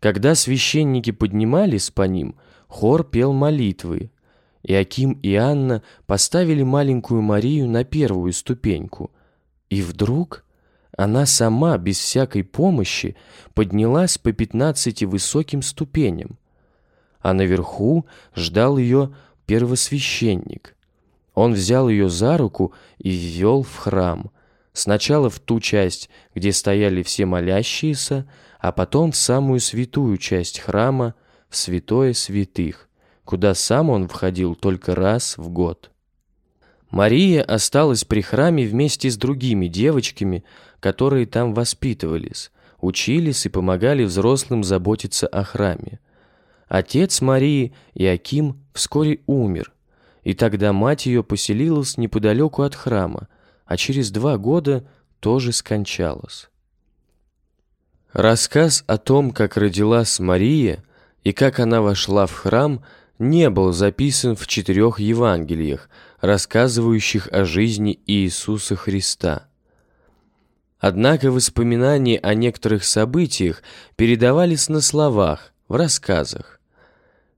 S1: Когда священники поднимались по ним, хор пел молитвы. Иаким и Анна поставили маленькую Марию на первую ступеньку. И вдруг она сама, без всякой помощи, поднялась по пятнадцати высоким ступеням. А наверху ждал ее первосвященник. Он взял ее за руку и ввел в храм. Сначала в ту часть, где стояли все молящиеся, а потом в самую святую часть храма, в святое святых, куда сам он входил только раз в год. Мария осталась при храме вместе с другими девочками, которые там воспитывались, учились и помогали взрослым заботиться о храме. Отец Марии, Иаким, вскоре умер, и тогда мать ее поселилась неподалеку от храма, а через два года тоже скончалась. Рассказ о том, как родилась Мария и как она вошла в храм, не был записан в четырех Евангелиях, рассказывающих о жизни Иисуса Христа. Однако воспоминания о некоторых событиях передавались на словах, в рассказах.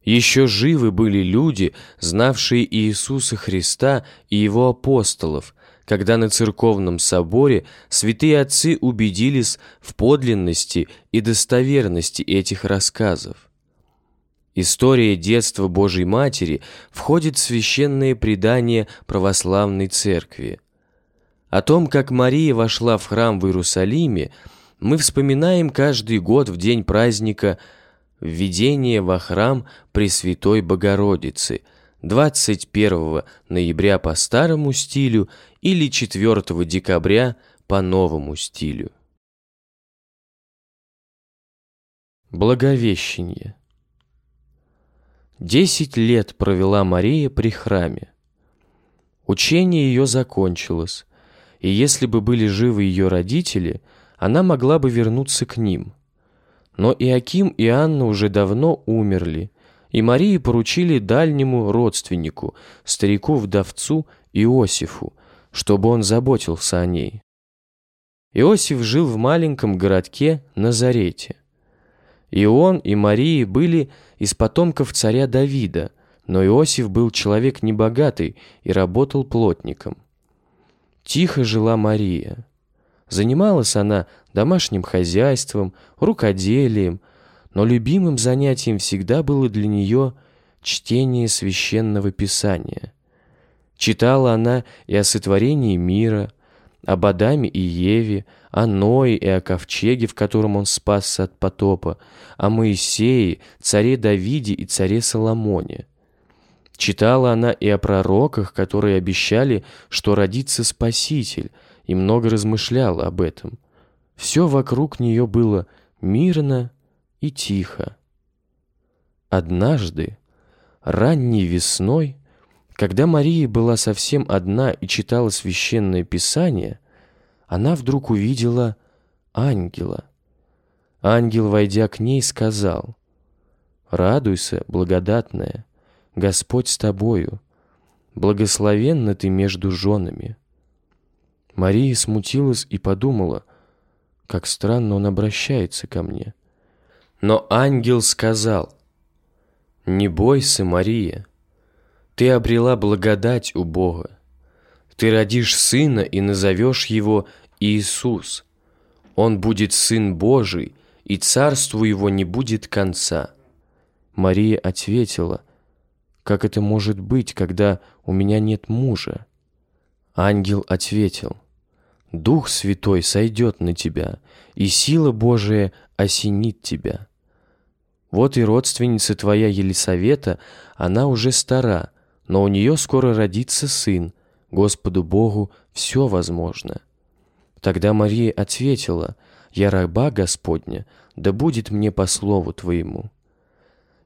S1: Еще живы были люди, знавшие Иисуса Христа и Его апостолов, когда на церковном соборе святые отцы убедились в подлинности и достоверности этих рассказов. История детства Божьей Матери входит в священное предание православной церкви. О том, как Мария вошла в храм в Иерусалиме, мы вспоминаем каждый год в день праздника «Введение во храм Пресвятой Богородицы» 21 ноября по старому стилю или 4 декабря по новому стилю. Благовещение Десять лет провела Мария при храме. Учение ее закончилось, и если бы были живы ее родители, она могла бы вернуться к ним. Но Иаким и Анна уже давно умерли, и Марии поручили дальнему родственнику, старику-вдовцу Иосифу, чтобы он заботился о ней. Иосиф жил в маленьком городке Назарете. И он, и Марии были из потомков царя Давида, но Иосиф был человек небогатый и работал плотником. Тихо жила Мария. Занималась она домашним хозяйством, рукоделием, но любимым занятием всегда было для нее чтение священного писания. Читала она и о сотворении мира, об Адаме и Еве, о Ное и о ковчеге, в котором он спасся от потопа, о Моисее, царе Давиде и царе Соломоне. Читала она и о пророках, которые обещали, что родится Спаситель, и много размышляла об этом. Все вокруг нее было мирно и тихо. Однажды, ранней весной, когда Мария была совсем одна и читала священное писание, она вдруг увидела ангела. Ангел, войдя к ней, сказал, «Радуйся, благодатная, Господь с тобою, благословенна ты между женами». Мария смутилась и подумала, как странно он обращается ко мне. Но ангел сказал, «Не бойся, Мария, ты обрела благодать у Бога. Ты родишь сына и назовешь его Иисус. Он будет Сын Божий, и царству его не будет конца». Мария ответила, «Как это может быть, когда у меня нет мужа?» Ангел ответил, «Дух Святой сойдет на тебя, и сила Божия осенит тебя. Вот и родственница твоя Елисавета, она уже стара, но у нее скоро родится сын, Господу Богу все возможно». Тогда Мария ответила, «Я раба Господня, да будет мне по слову Твоему».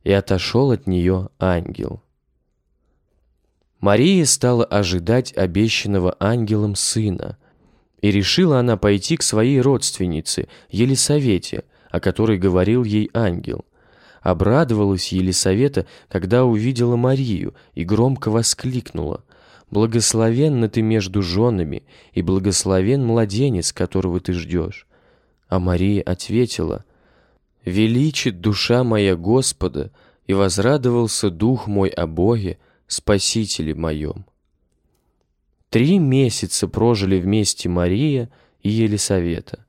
S1: И отошел от нее ангел. Мария стала ожидать обещанного ангелом сына, и решила она пойти к своей родственнице, Елисавете, о которой говорил ей ангел. Обрадовалась Елисавета, когда увидела Марию, и громко воскликнула, благословенна ты между женами, и благословен младенец, которого ты ждешь». А Мария ответила, «Величит душа моя Господа, и возрадовался дух мой о Боге, Спасителе моем». Три месяца прожили вместе Мария и Елисавета.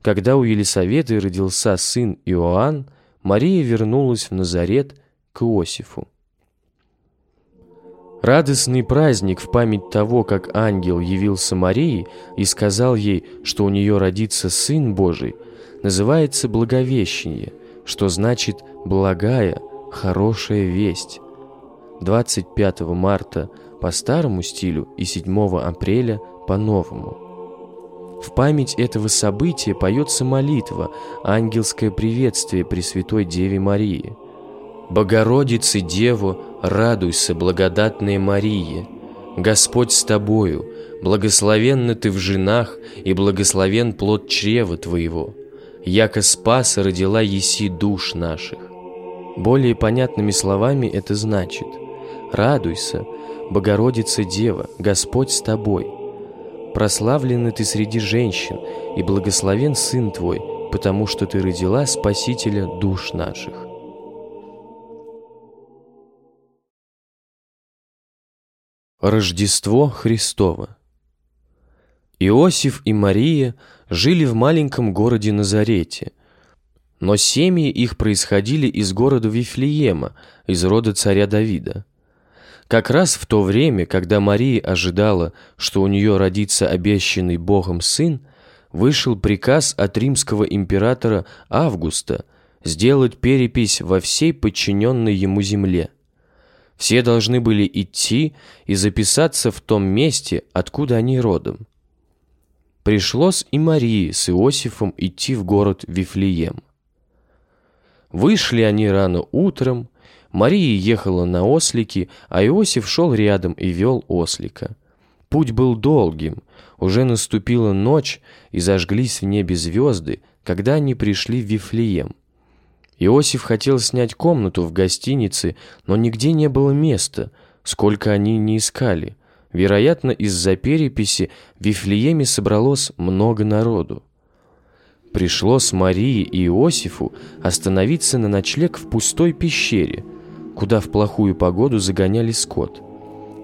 S1: Когда у Елисаветы родился сын Иоанн, Мария вернулась в Назарет к Иосифу. Радостный праздник в память того, как ангел явился Марии и сказал ей, что у нее родится Сын Божий, называется Благовещение, что значит «благая, хорошая весть». 25 марта по старому стилю и 7 апреля по новому. В память этого события поется молитва, ангельское приветствие Пресвятой Деве Марии. «Богородице Деву, радуйся, благодатная Мария! Господь с тобою, благословенна ты в женах, и благословен плод чрева твоего. Яко спаса родила еси душ наших». Более понятными словами это значит «Радуйся, Богородица Дева, Господь с тобой. Прославлены ты среди женщин, и благословен Сын твой, потому что ты родила Спасителя душ наших. Рождество Христово Иосиф и Мария жили в маленьком городе Назарете, но семьи их происходили из города Вифлеема, из рода царя Давида. Как раз в то время, когда Мария ожидала, что у нее родится обещанный Богом сын, вышел приказ от римского императора Августа сделать перепись во всей подчиненной ему земле. Все должны были идти и записаться в том месте, откуда они родом. Пришлось и Марии с Иосифом идти в город Вифлеем. Вышли они рано утром, Мария ехала на ослике, а Иосиф шел рядом и вел ослика. Путь был долгим, уже наступила ночь, и зажглись в небе звезды, когда они пришли в Вифлеем. Иосиф хотел снять комнату в гостинице, но нигде не было места, сколько они не искали. Вероятно, из-за переписи в Вифлееме собралось много народу. Пришлось Марии и Иосифу остановиться на ночлег в пустой пещере – куда в плохую погоду загоняли скот.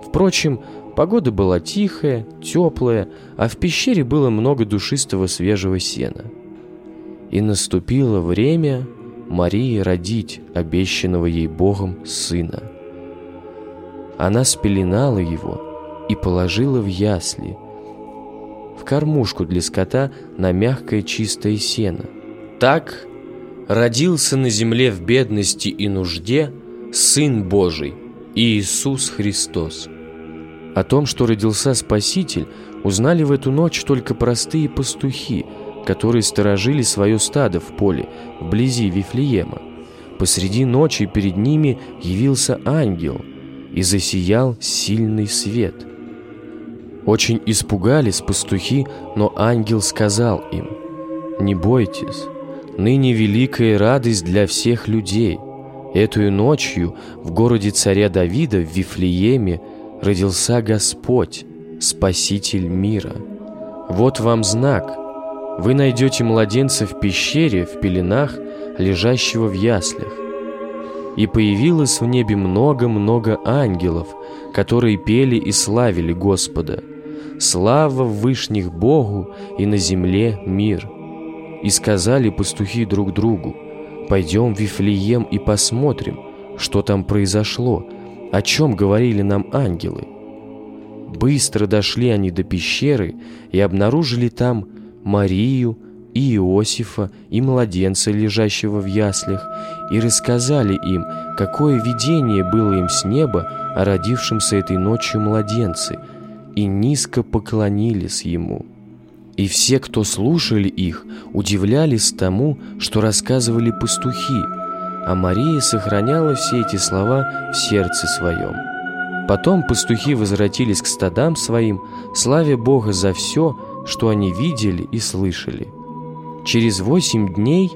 S1: Впрочем, погода была тихая, теплая, а в пещере было много душистого свежего сена. И наступило время Марии родить обещанного ей Богом сына. Она спеленала его и положила в ясли, в кормушку для скота на мягкое чистое сено. Так родился на земле в бедности и нужде – Сын Божий, Иисус Христос. О том, что родился Спаситель, узнали в эту ночь только простые пастухи, которые сторожили свое стадо в поле, вблизи Вифлеема. Посреди ночи перед ними явился ангел и засиял сильный свет. Очень испугались пастухи, но ангел сказал им, «Не бойтесь, ныне великая радость для всех людей – Эту ночью в городе царя Давида в Вифлееме родился Господь, Спаситель мира. Вот вам знак. Вы найдете младенца в пещере, в пеленах, лежащего в яслях. И появилось в небе много-много ангелов, которые пели и славили Господа. Слава в вышних Богу и на земле мир. И сказали пастухи друг другу, Пойдем в Вифлеем и посмотрим, что там произошло, о чем говорили нам ангелы. Быстро дошли они до пещеры и обнаружили там Марию и Иосифа и младенца, лежащего в яслях, и рассказали им, какое видение было им с неба о родившемся этой ночью младенце, и низко поклонились ему. И все, кто слушали их, удивлялись тому, что рассказывали пастухи, а Мария сохраняла все эти слова в сердце своем. Потом пастухи возвратились к стадам своим, славя Бога за все, что они видели и слышали. Через восемь дней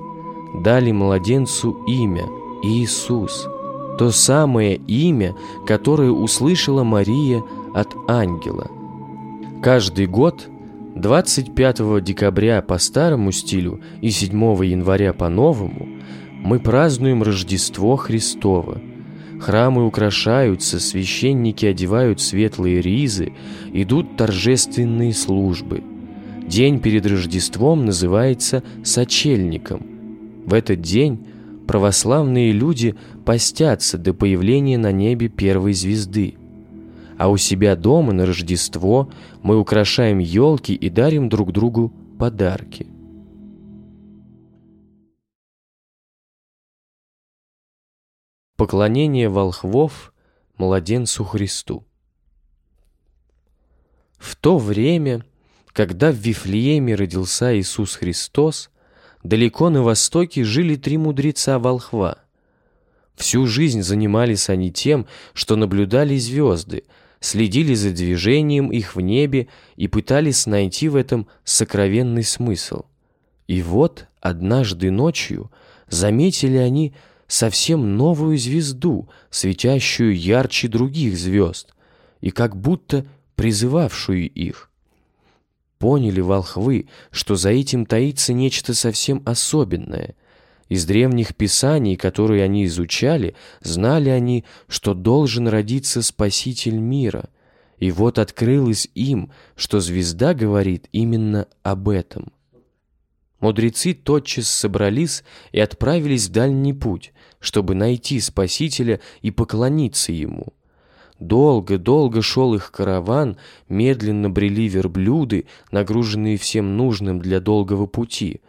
S1: дали младенцу имя Иисус, то самое имя, которое услышала Мария от ангела. Каждый год 25 декабря по старому стилю и 7 января по новому мы празднуем Рождество Христово. Храмы украшаются, священники одевают светлые ризы, идут торжественные службы. День перед Рождеством называется «сочельником». В этот день православные люди постятся до появления на небе первой звезды. А у себя дома на Рождество мы украшаем елки и дарим друг другу подарки. Поклонение волхвов младенцу Христу В то время, когда в Вифлееме родился Иисус Христос, далеко на востоке жили три мудреца-волхва. Всю жизнь занимались они тем, что наблюдали звезды, следили за движением их в небе и пытались найти в этом сокровенный смысл. И вот однажды ночью заметили они совсем новую звезду, светящую ярче других звезд, и как будто призывавшую их. Поняли волхвы, что за этим таится нечто совсем особенное. Из древних писаний, которые они изучали, знали они, что должен родиться Спаситель мира. И вот открылось им, что звезда говорит именно об этом. Мудрецы тотчас собрались и отправились в дальний путь, чтобы найти Спасителя и поклониться Ему. Долго-долго шел их караван, медленно брели верблюды, нагруженные всем нужным для долгого пути.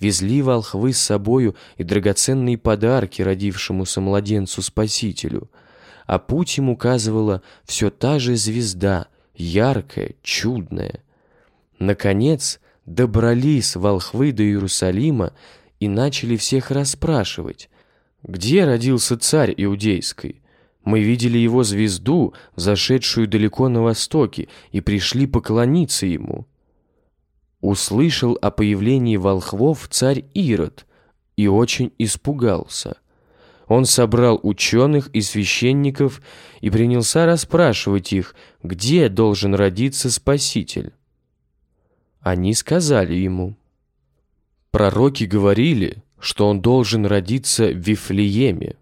S1: Везли волхвы с собою и драгоценные подарки родившемуся младенцу-спасителю. А путь им указывала все та же звезда, яркая, чудная. Наконец, добрались волхвы до Иерусалима и начали всех расспрашивать, где родился царь иудейский. Мы видели его звезду, зашедшую далеко на востоке, и пришли поклониться ему. Услышал о появлении волхвов царь Ирод и очень испугался. Он собрал ученых и священников и принялся расспрашивать их, где должен родиться Спаситель. Они сказали ему, «Пророки говорили, что он должен родиться в Вифлееме».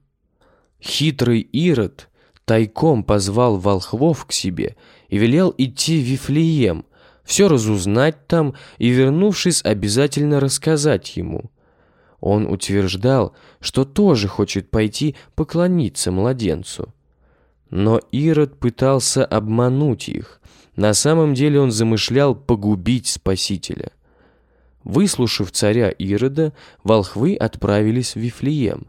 S1: Хитрый Ирод тайком позвал волхвов к себе и велел идти в Вифлеем, все разузнать там и, вернувшись, обязательно рассказать ему. Он утверждал, что тоже хочет пойти поклониться младенцу. Но Ирод пытался обмануть их, на самом деле он замышлял погубить Спасителя. Выслушав царя Ирода, волхвы отправились в Вифлеем.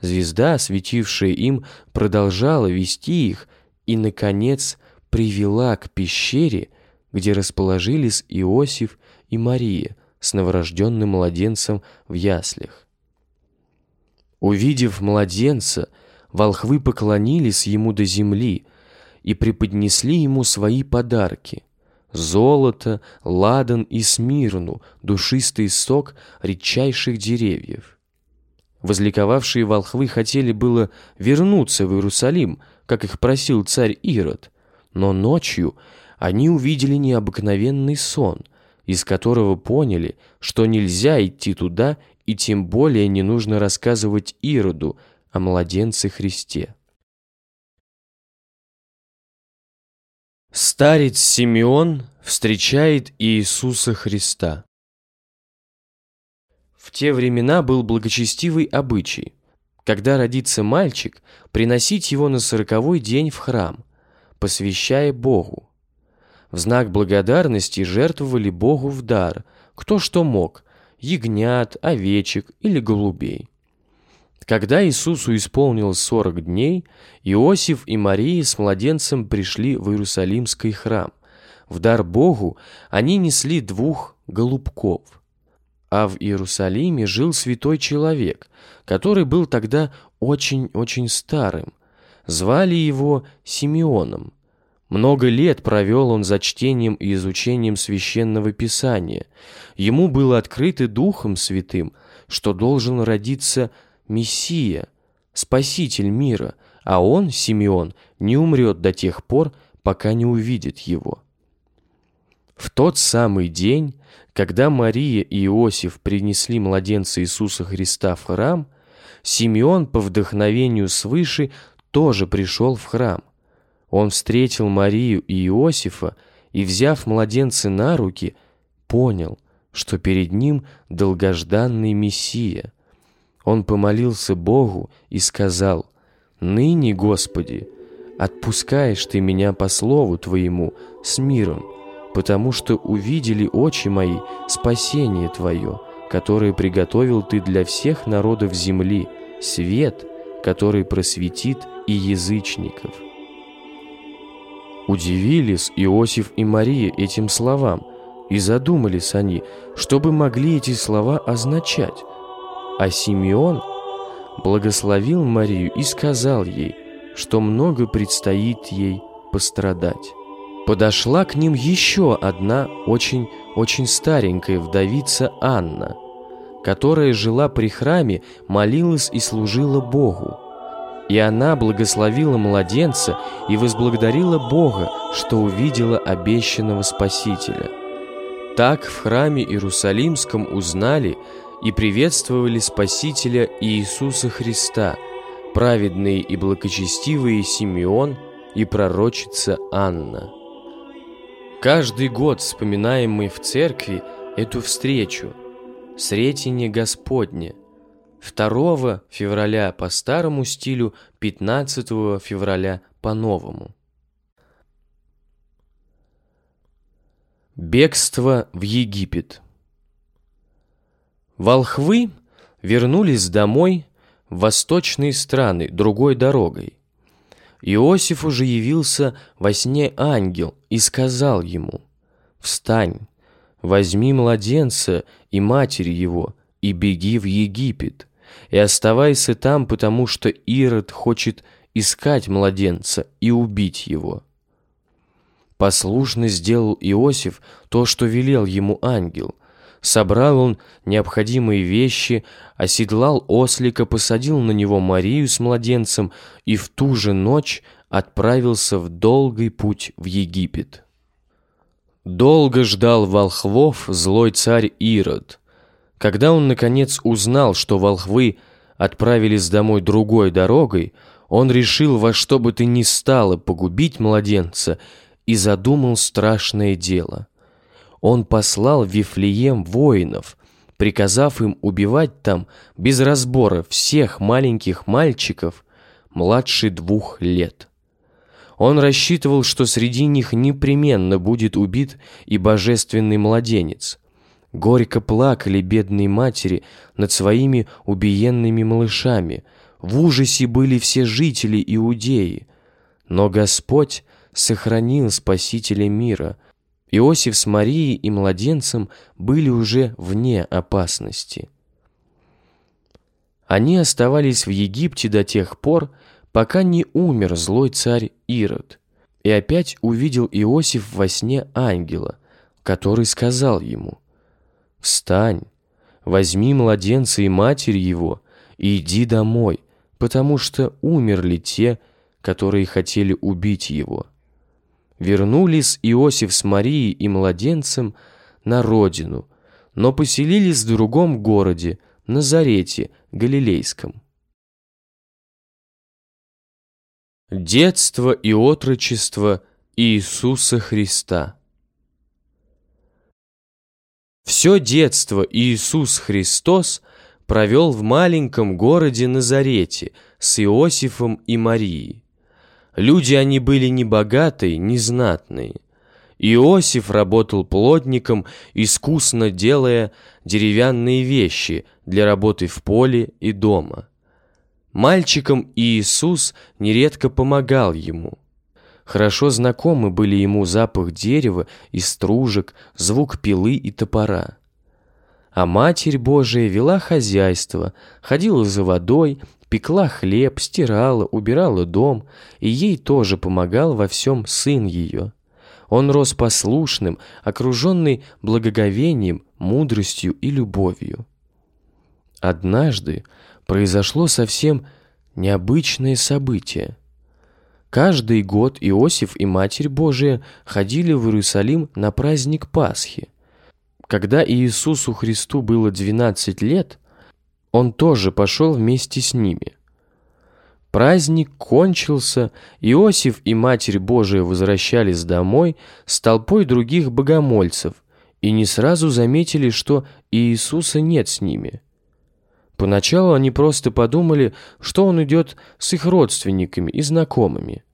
S1: Звезда, светившая им, продолжала вести их и, наконец, привела к пещере, где расположились Иосиф и Мария с новорожденным младенцем в яслях. Увидев младенца, волхвы поклонились ему до земли – и преподнесли ему свои подарки — золото, ладан и смирну, душистый сок редчайших деревьев. Возликовавшие волхвы хотели было вернуться в Иерусалим, как их просил царь Ирод, но ночью они увидели необыкновенный сон, из которого поняли, что нельзя идти туда и тем более не нужно рассказывать Ироду о младенце Христе. Старец Симеон встречает Иисуса Христа. В те времена был благочестивый обычай, когда родится мальчик, приносить его на сороковой день в храм, посвящая Богу. В знак благодарности жертвовали Богу в дар, кто что мог, ягнят, овечек или голубей. Когда Иисусу исполнилось сорок дней, Иосиф и Мария с младенцем пришли в Иерусалимский храм. В дар Богу они несли двух голубков. А в Иерусалиме жил святой человек, который был тогда очень-очень старым. Звали его Симеоном. Много лет провел он за чтением и изучением священного писания. Ему было открыто Духом Святым, что должен родиться Мессия, Спаситель мира, а он, Симеон, не умрет до тех пор, пока не увидит его. В тот самый день, когда Мария и Иосиф принесли младенца Иисуса Христа в храм, Симеон по вдохновению свыше тоже пришел в храм. Он встретил Марию и Иосифа и, взяв младенца на руки, понял, что перед ним долгожданный Мессия. Он помолился Богу и сказал, «Ныне, Господи, отпускаешь Ты меня по слову Твоему с миром, потому что увидели очи мои спасение Твое, которое приготовил Ты для всех народов земли, свет, который просветит и язычников». Удивились Иосиф и Мария этим словам, и задумались они, что бы могли эти слова означать. А Симеон благословил Марию и сказал ей, что много предстоит ей пострадать. Подошла к ним еще одна очень-очень старенькая вдовица Анна, которая жила при храме, молилась и служила Богу. И она благословила младенца и возблагодарила Бога, что увидела обещанного Спасителя. Так в храме Иерусалимском узнали и приветствовали Спасителя Иисуса Христа, праведные и благочестивые Симеон и пророчица Анна. Каждый год вспоминаем мы в церкви эту встречу, Сретение Господне – 2 февраля по старому стилю, 15 февраля по новому. Бегство в Египет Волхвы вернулись домой в восточные страны другой дорогой. Иосиф уже явился во сне ангел и сказал ему, «Встань, возьми младенца и матери его, и беги в Египет, и оставайся там, потому что Ирод хочет искать младенца и убить его». Послушно сделал Иосиф то, что велел ему ангел. Собрал он необходимые вещи, оседлал ослика, посадил на него Марию с младенцем и в ту же ночь отправился в долгий путь в Египет. Долго ждал волхвов злой царь Ирод. Когда он, наконец, узнал, что волхвы отправились домой другой дорогой, он решил во что бы то ни стало погубить младенца и задумал страшное дело. Он послал в Вифлеем воинов, приказав им убивать там без разбора всех маленьких мальчиков младше двух лет. Он рассчитывал, что среди них непременно будет убит и божественный младенец. Горько плакали бедные матери над своими убиенными малышами. В ужасе были все жители Иудеи. Но Господь сохранил Спасителя мира. Иосиф с Марией и младенцем были уже вне опасности. Они оставались в Египте до тех пор, пока не умер злой царь Ирод. И опять увидел Иосиф во сне ангела, который сказал ему, «Встань, возьми младенца и матери его, и иди домой, потому что умерли те, которые хотели убить его». Вернулись Иосиф с Марией и младенцем на родину, но поселились в другом городе, Назарете, Галилейском. Детство и отрочество Иисуса Христа Все детство Иисус Христос провел в маленьком городе Назарете с Иосифом и Марией. Люди они были не богатые, не знатные. Иосиф работал плотником, искусно делая деревянные вещи для работы в поле и дома. Мальчикам Иисус нередко помогал ему. Хорошо знакомы были ему запах дерева и стружек, звук пилы и топора. А Матерь Божия вела хозяйство, ходила за водой, пекла хлеб, стирала, убирала дом, и ей тоже помогал во всем сын ее. Он рос послушным, окруженный благоговением, мудростью и любовью. Однажды произошло совсем необычное событие. Каждый год Иосиф и Матерь Божия ходили в Иерусалим на праздник Пасхи. Когда Иисусу Христу было 12 лет, он тоже пошел вместе с ними. Праздник кончился, Иосиф и Матерь Божия возвращались домой с толпой других богомольцев и не сразу заметили, что Иисуса нет с ними. Поначалу они просто подумали, что он идет с их родственниками и знакомыми.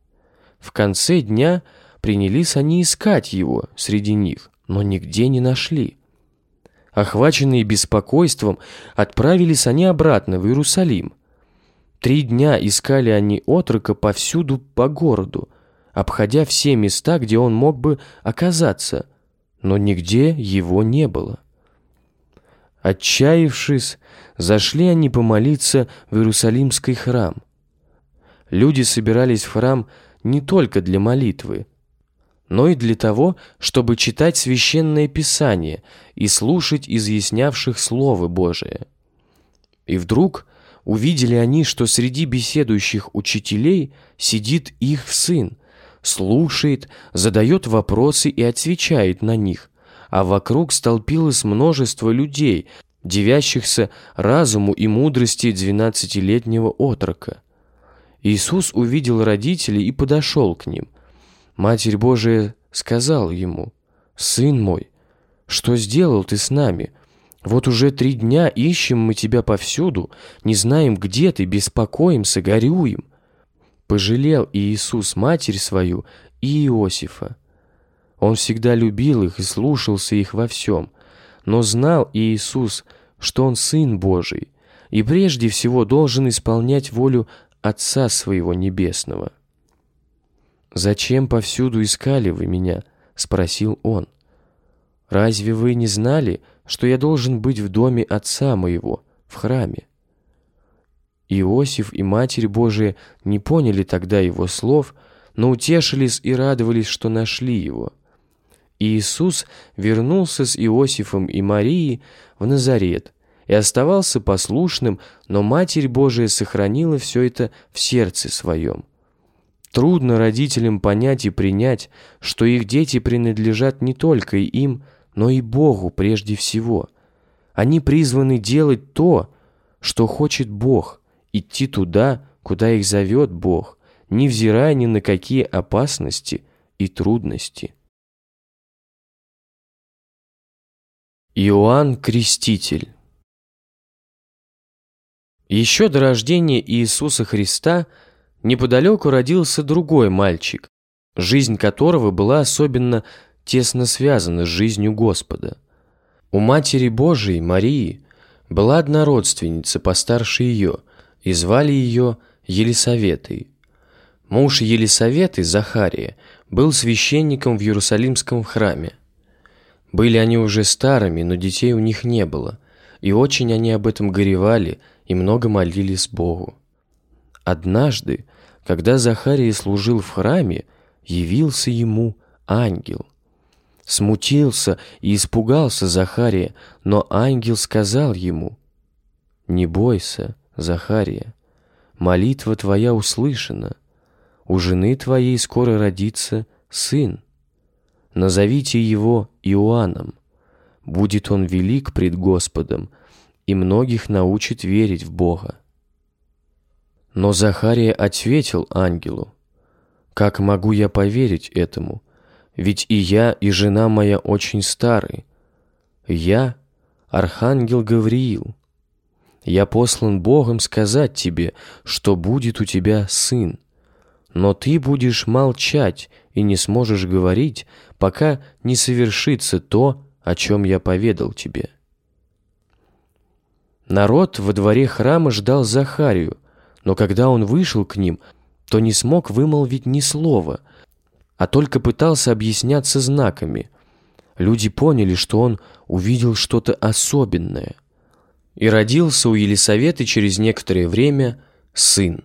S1: В конце дня принялись они искать его среди них, но нигде не нашли. Охваченные беспокойством, отправились они обратно в Иерусалим. Три дня искали они отрока повсюду по городу, обходя все места, где он мог бы оказаться, но нигде его не было. Отчаявшись, зашли они помолиться в Иерусалимский храм. Люди собирались в храм не только для молитвы, но и для того, чтобы читать священное писание и слушать изъяснявших Слово Божие. И вдруг увидели они, что среди беседующих учителей сидит их сын, слушает, задает вопросы и отвечает на них, а вокруг столпилось множество людей, девящихся разуму и мудрости двенадцатилетнего отрока. Иисус увидел родителей и подошел к ним – Матерь Божия сказал ему, «Сын мой, что сделал ты с нами? Вот уже три дня ищем мы тебя повсюду, не знаем, где ты, беспокоимся, горюем». Пожалел Иисус матерь свою и Иосифа. Он всегда любил их и слушался их во всем, но знал Иисус, что Он Сын Божий, и прежде всего должен исполнять волю Отца Своего Небесного. «Зачем повсюду искали вы меня?» — спросил он. «Разве вы не знали, что я должен быть в доме отца моего, в храме?» Иосиф и Матерь Божия не поняли тогда его слов, но утешились и радовались, что нашли его. Иисус вернулся с Иосифом и Марией в Назарет и оставался послушным, но Матерь Божия сохранила все это в сердце своем. Трудно родителям понять и принять, что их дети принадлежат не только им, но и Богу прежде всего. Они призваны делать то, что хочет Бог, идти туда, куда их зовет Бог, невзирая ни на какие опасности и трудности. Иоанн Креститель Еще до рождения Иисуса Христа – Неподалеку родился другой мальчик, жизнь которого была особенно тесно связана с жизнью Господа. У Матери Божией, Марии, была одна родственница постарше ее, и звали ее Елисаветой. Муж Елисаветы, Захария, был священником в Иерусалимском храме. Были они уже старыми, но детей у них не было, и очень они об этом горевали и много молились Богу. Однажды, когда Захарий служил в храме, явился ему ангел. Смутился и испугался Захария, но ангел сказал ему, «Не бойся, Захария, молитва твоя услышана, у жены твоей скоро родится сын. Назовите его Иоанном, будет он велик пред Господом, и многих научит верить в Бога. Но Захария ответил ангелу, «Как могу я поверить этому? Ведь и я, и жена моя очень стары. Я — архангел Гавриил. Я послан Богом сказать тебе, что будет у тебя сын. Но ты будешь молчать и не сможешь говорить, пока не совершится то, о чем я поведал тебе». Народ во дворе храма ждал Захарию, но когда он вышел к ним, то не смог вымолвить ни слова, а только пытался объясняться знаками. Люди поняли, что он увидел что-то особенное. И родился у Елисаветы через некоторое время сын.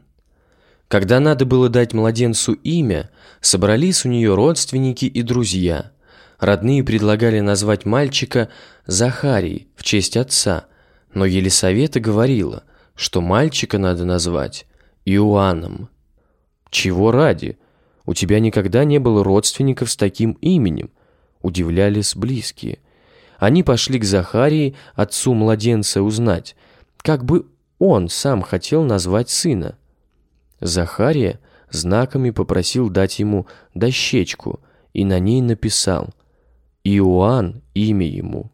S1: Когда надо было дать младенцу имя, собрались у нее родственники и друзья. Родные предлагали назвать мальчика Захарий в честь отца, но Елисавета говорила – что мальчика надо назвать Иоанном. Чего ради? У тебя никогда не было родственников с таким именем, удивлялись близкие. Они пошли к Захарии, отцу младенца, узнать, как бы он сам хотел назвать сына. Захария знаками попросил дать ему дощечку и на ней написал «Иоанн имя ему».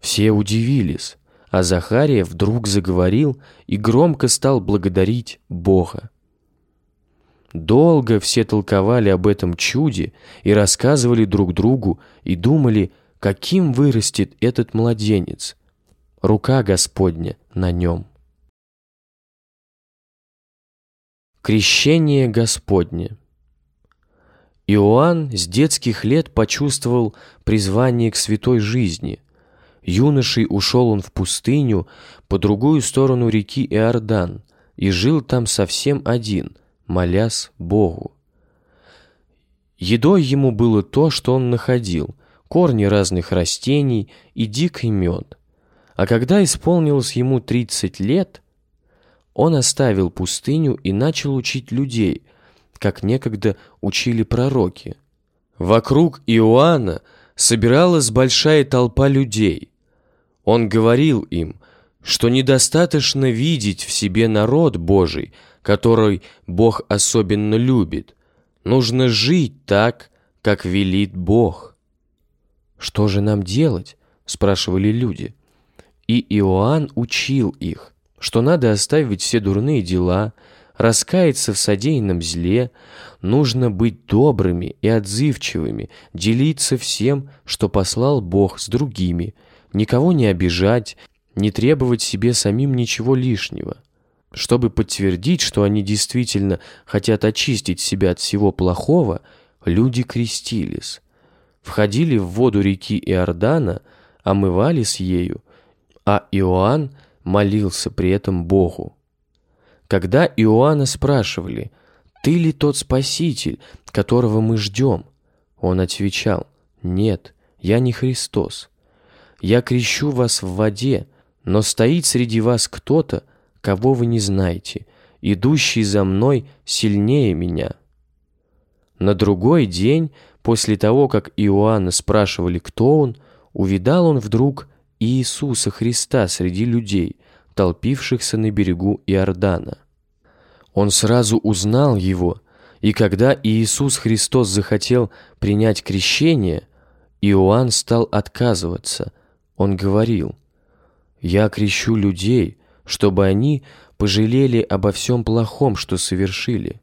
S1: Все удивились, а Захария вдруг заговорил и громко стал благодарить Бога. Долго все толковали об этом чуде и рассказывали друг другу и думали, каким вырастет этот младенец. Рука Господня на нем. Крещение Господне Иоанн с детских лет почувствовал призвание к святой жизни. Юношей ушел он в пустыню по другую сторону реки Иордан и жил там совсем один, молясь Богу. Едой ему было то, что он находил, корни разных растений и дикий мед. А когда исполнилось ему тридцать лет, он оставил пустыню и начал учить людей, как некогда учили пророки. Вокруг Иоанна собиралась большая толпа людей. Он говорил им, что недостаточно видеть в себе народ Божий, который Бог особенно любит. Нужно жить так, как велит Бог. «Что же нам делать?» — спрашивали люди. И Иоанн учил их, что надо оставить все дурные дела, раскаяться в содеянном зле, нужно быть добрыми и отзывчивыми, делиться всем, что послал Бог с другими, никого не обижать, не требовать себе самим ничего лишнего. Чтобы подтвердить, что они действительно хотят очистить себя от всего плохого, люди крестились, входили в воду реки Иордана, омывались ею, а Иоанн молился при этом Богу. Когда Иоанна спрашивали, «Ты ли тот Спаситель, которого мы ждем?» Он отвечал, «Нет, я не Христос. Я крещу вас в воде, но стоит среди вас кто-то, кого вы не знаете, идущий за мной сильнее меня». На другой день, после того, как Иоанна спрашивали, кто он, увидал он вдруг Иисуса Христа среди людей, толпившихся на берегу Иордана. Он сразу узнал его, и когда Иисус Христос захотел принять крещение, Иоанн стал отказываться. Он говорил, «Я крещу людей, чтобы они пожалели обо всем плохом, что совершили.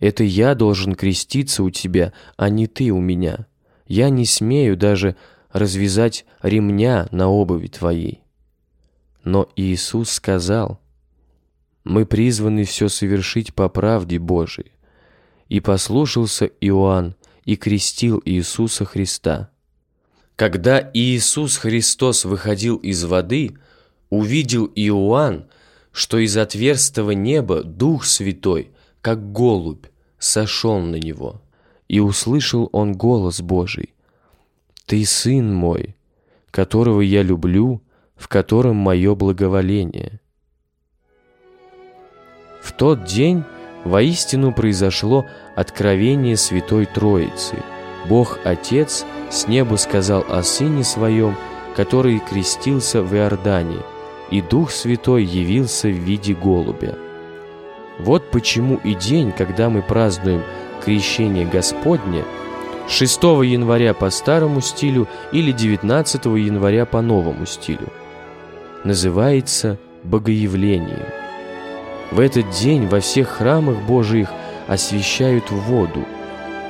S1: Это я должен креститься у тебя, а не ты у меня. Я не смею даже развязать ремня на обуви твоей. Но Иисус сказал, «Мы призваны все совершить по правде Божией». И послушался Иоанн и крестил Иисуса Христа. Когда Иисус Христос выходил из воды, увидел Иоанн, что из отверстого неба Дух Святой, как голубь, сошел на него. И услышал он голос Божий. Ты сын мой, которого я люблю, в котором мое благоволение. В тот день воистину произошло откровение Святой Троицы. Бог Отец с неба сказал о Сыне Своем, который крестился в Иордане, и Дух Святой явился в виде голубя. Вот почему и день, когда мы празднуем крещение Господне – 6 января по старому стилю или 19 января по новому стилю. Называется Богоявлением. В этот день во всех храмах Божиих освящают воду,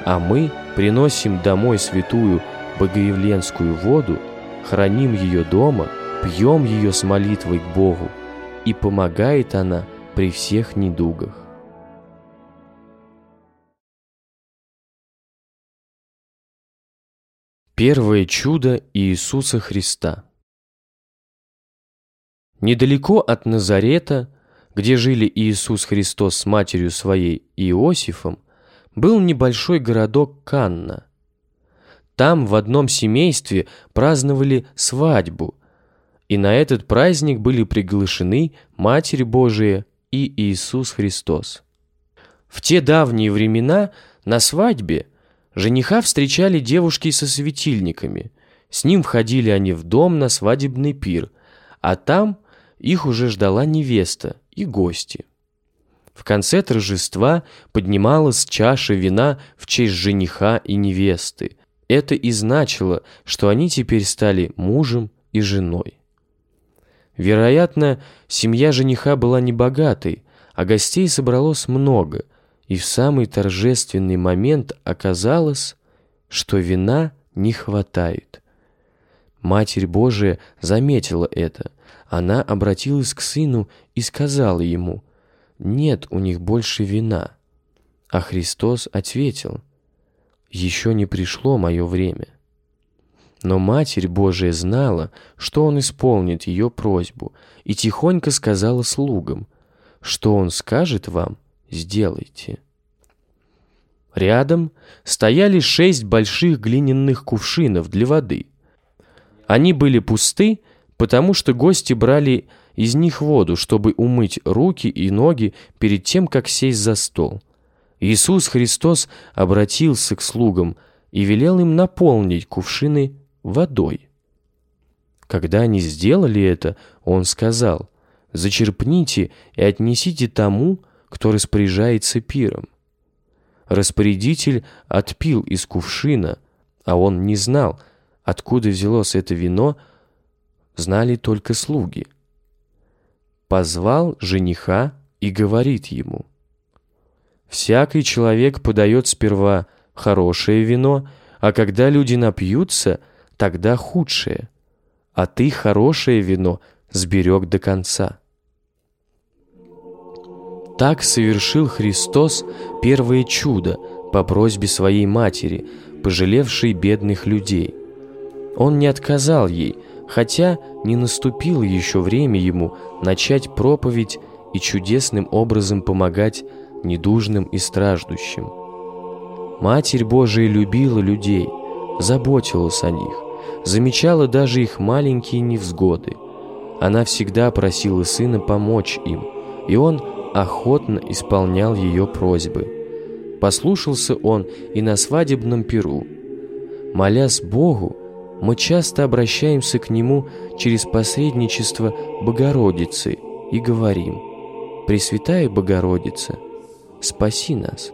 S1: а мы приносим домой святую Богоявленскую воду, храним ее дома, пьем ее с молитвой к Богу, и помогает она при всех недугах. Первое чудо Иисуса Христа Недалеко от Назарета, где жили Иисус Христос с матерью своей Иосифом, был небольшой городок Канна. Там в одном семействе праздновали свадьбу, и на этот праздник были приглашены Матерь Божия и Иисус Христос. В те давние времена на свадьбе жениха встречали девушки со светильниками. С ним входили они в дом на свадебный пир, а там их уже ждала невеста и гости. В конце торжества поднималась чаша вина в честь жениха и невесты. Это и значило, что они теперь стали мужем и женой. Вероятно, семья жениха была небогатой, а гостей собралось много, и в самый торжественный момент оказалось, что вина не хватает. Матерь Божия заметила это. Она обратилась к сыну и сказала ему – нет у них больше вина. А Христос ответил, еще не пришло мое время. Но Матерь Божия знала, что Он исполнит ее просьбу, и тихонько сказала слугам, что Он скажет вам, сделайте. Рядом стояли шесть больших глиняных кувшинов для воды. Они были пусты, потому что гости брали из них воду, чтобы умыть руки и ноги перед тем, как сесть за стол. Иисус Христос обратился к слугам и велел им наполнить кувшины водой. Когда они сделали это, Он сказал, «Зачерпните и отнесите тому, кто распоряжается пиром». Распорядитель отпил из кувшина, а он не знал, откуда взялось это вино, знали только слуги позвал жениха и говорит ему, «Всякий человек подает сперва хорошее вино, а когда люди напьются, тогда худшее, а ты хорошее вино сберег до конца». Так совершил Христос первое чудо по просьбе своей матери, пожалевшей бедных людей. Он не отказал ей – хотя не наступило еще время ему начать проповедь и чудесным образом помогать недужным и страждущим. Матерь Божия любила людей, заботилась о них, замечала даже их маленькие невзгоды. Она всегда просила сына помочь им, и он охотно исполнял ее просьбы. Послушался он и на свадебном перу. Молясь Богу, мы часто обращаемся к Нему через посредничество Богородицы и говорим «Пресвятая Богородица, спаси нас».